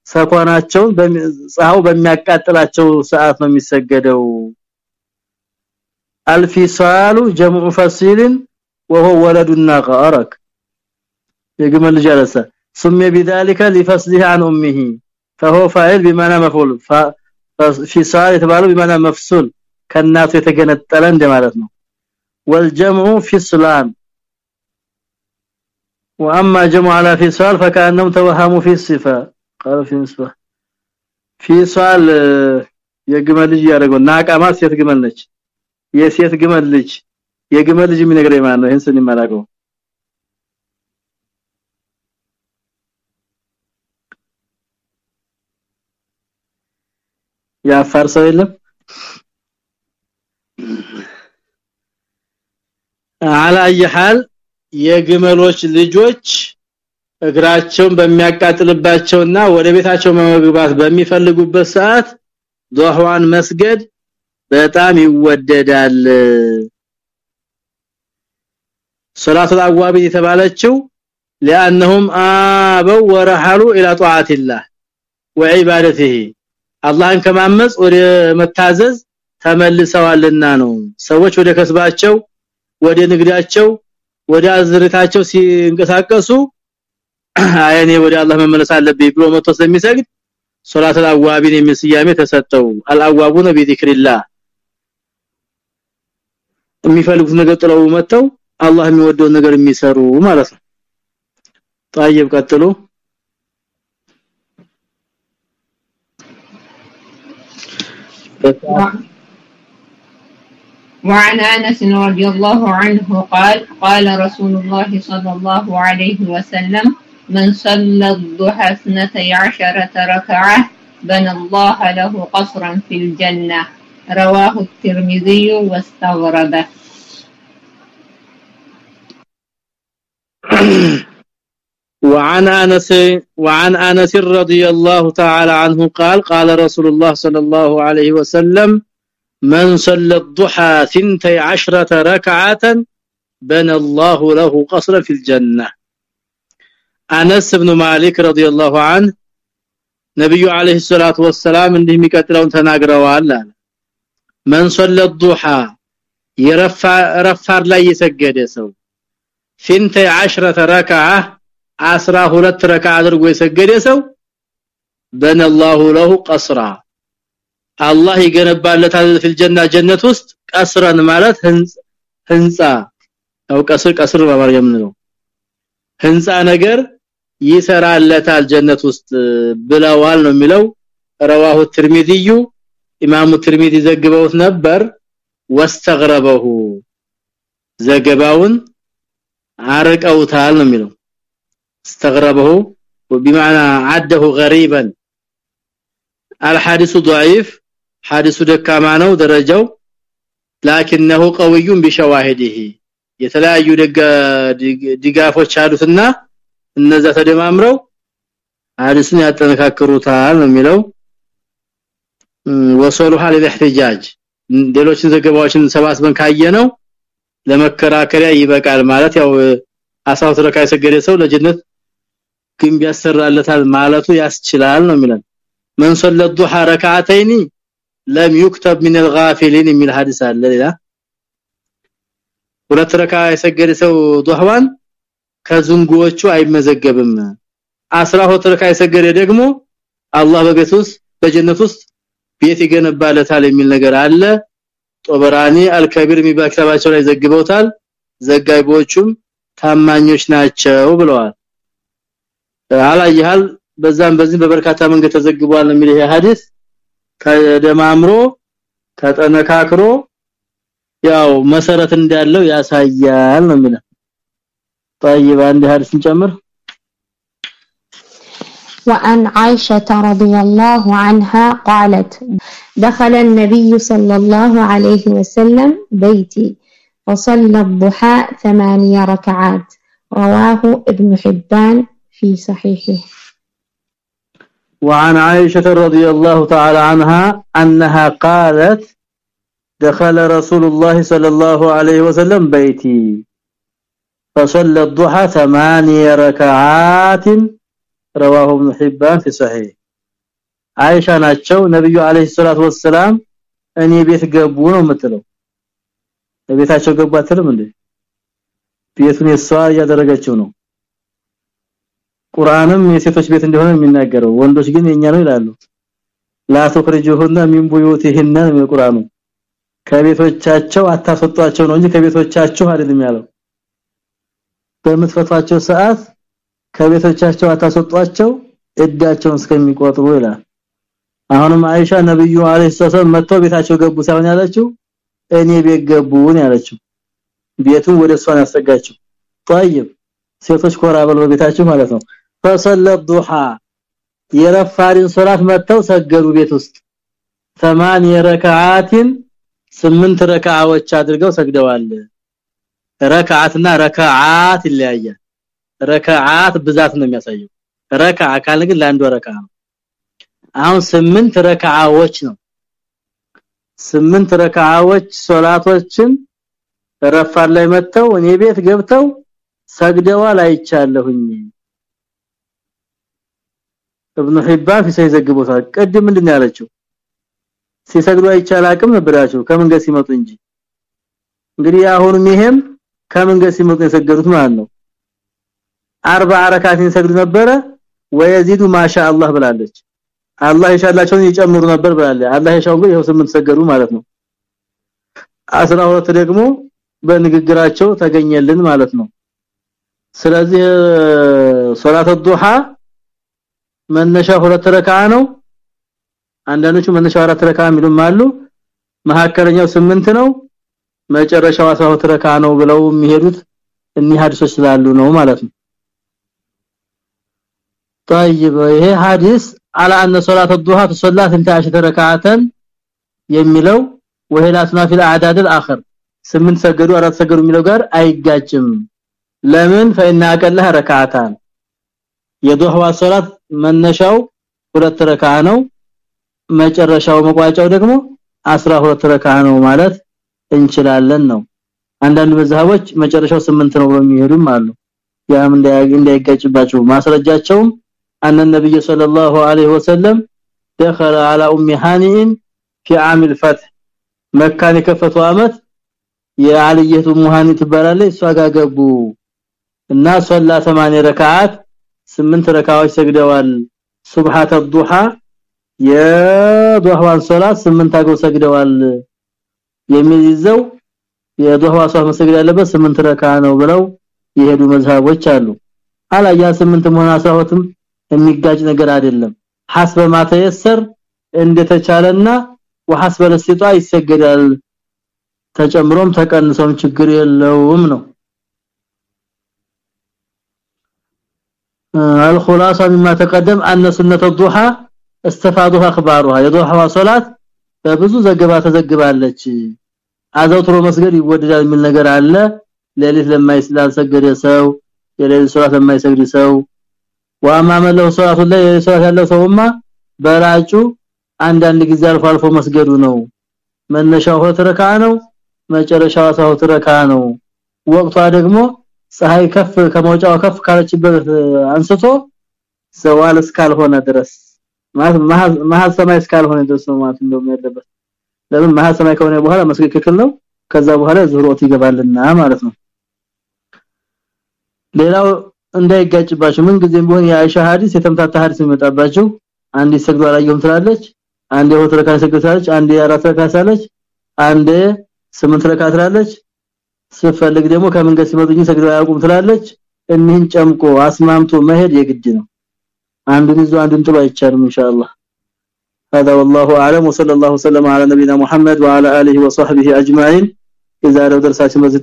ሰኮናቸውን በፀሐው በሚያቃጥላቸው ሰዓት ነው የሚሰገደው አልፊሳሉ ጀምዑ ፈሲልን وهو ولد الناقه ارك የግመል ልጅ አለሰ سمي بذلك لفصله عن امه فهو فاعل بمعنى مفعول فصال የተባለው بمعنى مفصول ከናቱ የተገነጠለ እንደማለት ነው والجمع فصلان واما جمع على فصال فكانهم توهموا في الصفه قال في مصباح فصال የግመል ልጅ ያደረገው ናቃማ ሴት ግመል ነች የሴት ግመል ልጅ የግመል ልጅ የሚነግረኝ ማለት ነው ይሄን ስንመላከው ያፋር ሰው የለም አላየ ሐል የግመሎች ልጆች እግራቸውን በሚያቃጥልባቸውና ወደ ቤታቸው መግባት በሚፈልጉበት ሰዓት ዱህዋን መስገድ በጣም ይወደዳል ሶላቱ አዋቢ የተባለችው لانهم ابوا ورحلوا الى طاعه الله وعبادته አላህን ከማመጽ ወደ መታዘዝ ተመልሰዋልና ነው ሰዎች ወደ ከስባቸው ወደ ንግዳቸው ወደ አዝርታቸው ሲንቀሳቀሱ አይኔ ወደ አላህ መመለስ አለብኝ ብሎ መጥቶ ስለሚሰግድ ሶላት አልአዋቢን የሚል ስያሜ ተሰጠው አልአዋቡነ ቢዚክሪላህ የሚፈልጉት ነገር ጥለው መጥተው አላህ የሚወደው ነገር የሚሰሩ ማለት ነው طيب ቀጥሉ وعن أنس رضي الله عنه قال قال رسول الله صلى الله عليه وسلم من صلى الضحى اثنتي عشرة ركعة بنى الله له قصرا في الجنة رواه الترمذي واستغربه وعن أنس وعن أنس رضي الله تعالى عنه قال قال رسول الله صلى الله عليه وسلم من صلى الضحى 12 ركعه بنى الله له قصرا في الجنه انس بن مالك رضي الله عنه ነብዩ አለይሂ ሰላቱ ወሰለም እንዲህ የሚቀጥለውን ተናግረዋል من صلى الضحى የረፋ ረፋር ላይ የሰገደ ሰው ፊንተ 10 ረካዓ 12 ረካዓ አድርጎ የሰገደ ሰው በነ الله له قصرا አላህ ይገነባለታል في الجنه ጀነት ውስጥ ቀስረን ማለት ህንጻ ያው ቀስር ቀስር በማርያም ነው ህንጻ ነገር ይሰራለታል ጀነት ውስጥ ብለዋል ነው የሚለው ረዋሁ ትርሚዚዩ ኢማሙ ትርሚዚ ዘግበውት ነበር ወስተግረበሁ ዘገባውን አርቀውታል ነው የሚለው استغربه بمعنى عده غريبا الحديث ضعيف حديث ደካማ ነው ደረጃው لكنه قوي بشواهده የተለያዩ ድጋፎች አሉትና እነዛ ተደማምረው ሐዲስን ያጠነካክሩታል ነው የሚለው ወሰሉሃ ለኢህቲጃጅ ሌሎችን ዘገባዎችን ሰባስበን ካየነው ለመከራከሪያ ይበቃል ማለት ያው አሳው ተረካ የሰገደ ሰው ለጀነት ግንብ ያሰራለታል ማለቱ ያስችላል ነው የሚለው من صلى الضحى ركعتين لم يكتب من الغافلين የሚል ሐዲስ አለ ሌላ ሁለት ረካ የሰገደ ሰው ዱህዋን ከዝንጉዎቹ አይመዘገብም 12 ረካ የሰገደ ደግሞ አላህ በቤት ውስጥ በጀነት ውስጥ ቤት ይገነባለታል የሚል ነገር አለ ጦበራኒ አልከቢር የሚባክታባቸው ላይ ዘግበውታል ዘጋቢዎቹም ታማኞች ናቸው ብለዋል አላየሃል በዛም በዚህ በበርካታ መንገድ ተዘግቧል የሚል ይሄ ሐዲስ ተደማምሮ ተጠነካክሮ ያው መሰረት እንዳለው ያሳያል ነው ማለት طيب عندي ሀዲስ እንጨምር። وعن عائشة رضي الله عنها قالت دخل النبي صلى الله عليه وسلم بيتي وصلى الضحى ثمانية ركعات رواه ابن حبان في صحيحه. وعن عائشة رضي الله تعالى عنها أنها قالت دخل رسول الله صلى الله عليه وسلم بيتي فصلى الضحى ثماني ركعات رواه ابن حبان في صحيح عائشة ናቸው ነብዩ አለይሂ ሰላቱ ወሰለም እኔ ቤት ገቡ ነው የምትለው ቤታቸው ገቡ አትልም እንዴ ቤቱን የሷ ያደረገችው ነው ቁርአንም የሴቶች ቤት እንደሆነ የሚናገረው። ወንዶች ግን የኛ ነው ይላሉ። لا تخرجوهن من بيوتهن من ከቤቶቻቸው አታስወጧቸው ነው እንጂ ከቤቶቻቸው አይደለም ያለው። በምትፈቷቸው ሰዓት ከቤቶቻቸው አታስወጧቸው እዳቸውን እስከሚቆጥሩ ይላል። አሁንም አይሻ ነብዩ አለይሂ ሰላም መጥተው ቤታቸው ገቡ ሳይሆን ያለችው እኔ ቤት ገቡን ያለችው። ቤቱን ወደ እሷን ያስጠጋችው። طيب ሴቶች ኮራ በል በቤታቸው ማለት ነው فصلى الضحى የረፋሪን ሶላት መጥተው ሰገዱ ቤት ውስጥ 8 ረካዓት 8 ረካዓዎች አድርገው ሰግደዋል ረካዓትና ረካዓት ይለያያል ረካዓት ብዛት ነው የሚያሳየው ረካዓ ካለ ግን ለአንዱ ረካዓ ነው አሁን 8 ረካዓዎች ነው 8 ረካዓዎች ሶላቶችን ረፋር ላይ መጥተው እኔ ቤት ገብተው ሰግደዋል አይቻለሁኝ ابن حبان في ሲዘግቦታል ቀድም ምንድነው ያለችው ሲሰግዱ አይቻል አቅም ነበራቸው ከምን ጋር ሲመጡ እንጂ እንግዲህ አሁንም ይሄም ከምን ጋር ሲመጡ የሰገዱት ማለት ነው 40 ረካዓትን ሰግዱ ነበረ ወየዚዱ ማሻአላህ ብላለች አላህ ይሻላቸውን ይጨምሩ ነበር ብላለች አላህ ይሻው ግን ይሄው 8 ሰገዱ ማለት ነው 12 ደግሞ በንግግራቸው ተገኘልን ማለት ነው ስለዚህ ሶላተ ዱሃ መነሻ ሁለት ረካዓ ነው አንዳንዶቹ መነሻው አራት ረካዓ የሚሉም አሉ መሐከለኛው 8 ነው መጨረሻው 12 ረካዓ ነው ብለው የሚሄዱት እኒህ ሐዲሶች ስላሉ ነው ማለት ነው طيب ይሄ ሐዲስ على ان صلاه الضحى تصلى 12 ركعه የሚለው ወህላትና ፊል አዕዳድ الاخر 8 ሰገዱ አራት ሰገዱ የሚለው ጋር አይጋጭም ለምን فإن أقلها ركعتان የዱህዋ ሶላት መነሻው ሁለት ረካዓ ነው መጨረሻው መቋጫው ደግሞ 12 ረካ ነው ማለት እንችላለን ነው አንዳንድ መዝሃቦች መጨረሻው 8 ነው በሚሄዱም አሉ ያም እንዳይጋጭባቸው ማስረጃቸውም አነ ነብዩ ሰለላሁ ዐለይሂ ወሰለም دخل على ام هانئ في عام الفتح መካን የከፈተው አመት የአልየቱ ሙሃኒ ትባላለች እሷ ጋር ገቡ እና ሶላ 8 ረካዓት 8 ረካዓዎች ሰግደዋል። ሱብሃተ ዱሃ የዱሃዋን ሶላት 8 አገው ሰግደዋል። የሚይዘው የዱሃዋ ሶላት መስገድ ያለበት 8 ረካ ነው ብለው የሄዱ መዝሃቦች አሉ። አላያ 8 መሆን 12ም የሚጋጭ ነገር አይደለም። ሐስበ ማተየሰር እንደተቻለና ወሐስበ ለስጧ ይሰገዳል። ተጨምሮም ተቀንሶም ችግር የለውም ነው الخلاصه مما تقدم ان سنه الضحى استفادها اخبارها የضحى ሶላት በብዙ ዘገባ ተዘግባለች። አዘውትሮ መስገድ ይወደዳል የሚል ነገር አለ። ለሊት ለማይስላል ሰገደ ሰው የሌሊት ሶላት ለማይሰግድ ሰው። ወአማመለው ሶላቱ ላይ ሶላት ያለው ሰውማ በላጩ አንዳንድ ጊዜ አልፎ አልፎ መስገዱ ነው። መነሻው ሆት ነው መጨረሻው ሰው ነው። ወቅቷ ደግሞ ፀሐይ ከፍ ከመውጫው ከፍ ካለችበት አንስቶ ዘዋል እስካልሆነ ድረስ ማለት መሃል ሰማይ እስካልሆነ ድረስ ነው ማለት እንደውም ያለበት። ለምን? መሃል ሰማይ ከሆነ በኋላ መስጊድ ክልል ነው። ከዛ በኋላ ዙሮት ይገባልና ማለት ነው። ሌላው እንዳይጋጭባችሁ ምን ጊዜም ቢሆን የአይሻ ሐዲስ የተምታታ ሐዲስ የሚመጣባችሁ አንድ ሰግዶ አላየሁም ትላለች አንድ የሆነ ረካ ሰግዳለች አንድ የአራት ረካ ሳለች አንድ ስምንት ረካ ትላለች ስፈልግ ደግሞ ከመንገድ ሲመጡ እንጂ ሰግደው አያውቁም ትላለች። እኒህን ጨምቆ አስማምቶ መሄድ የግድ ነው። አንዱን ይዞ አንዱን ጥሎ አይቻልም ኢንሻአላህ። هذا والله اعلم وصلى الله وسلم على نبينا محمد وعلى اله وصحبه اجمعين የዛሬው درسችን በዚህ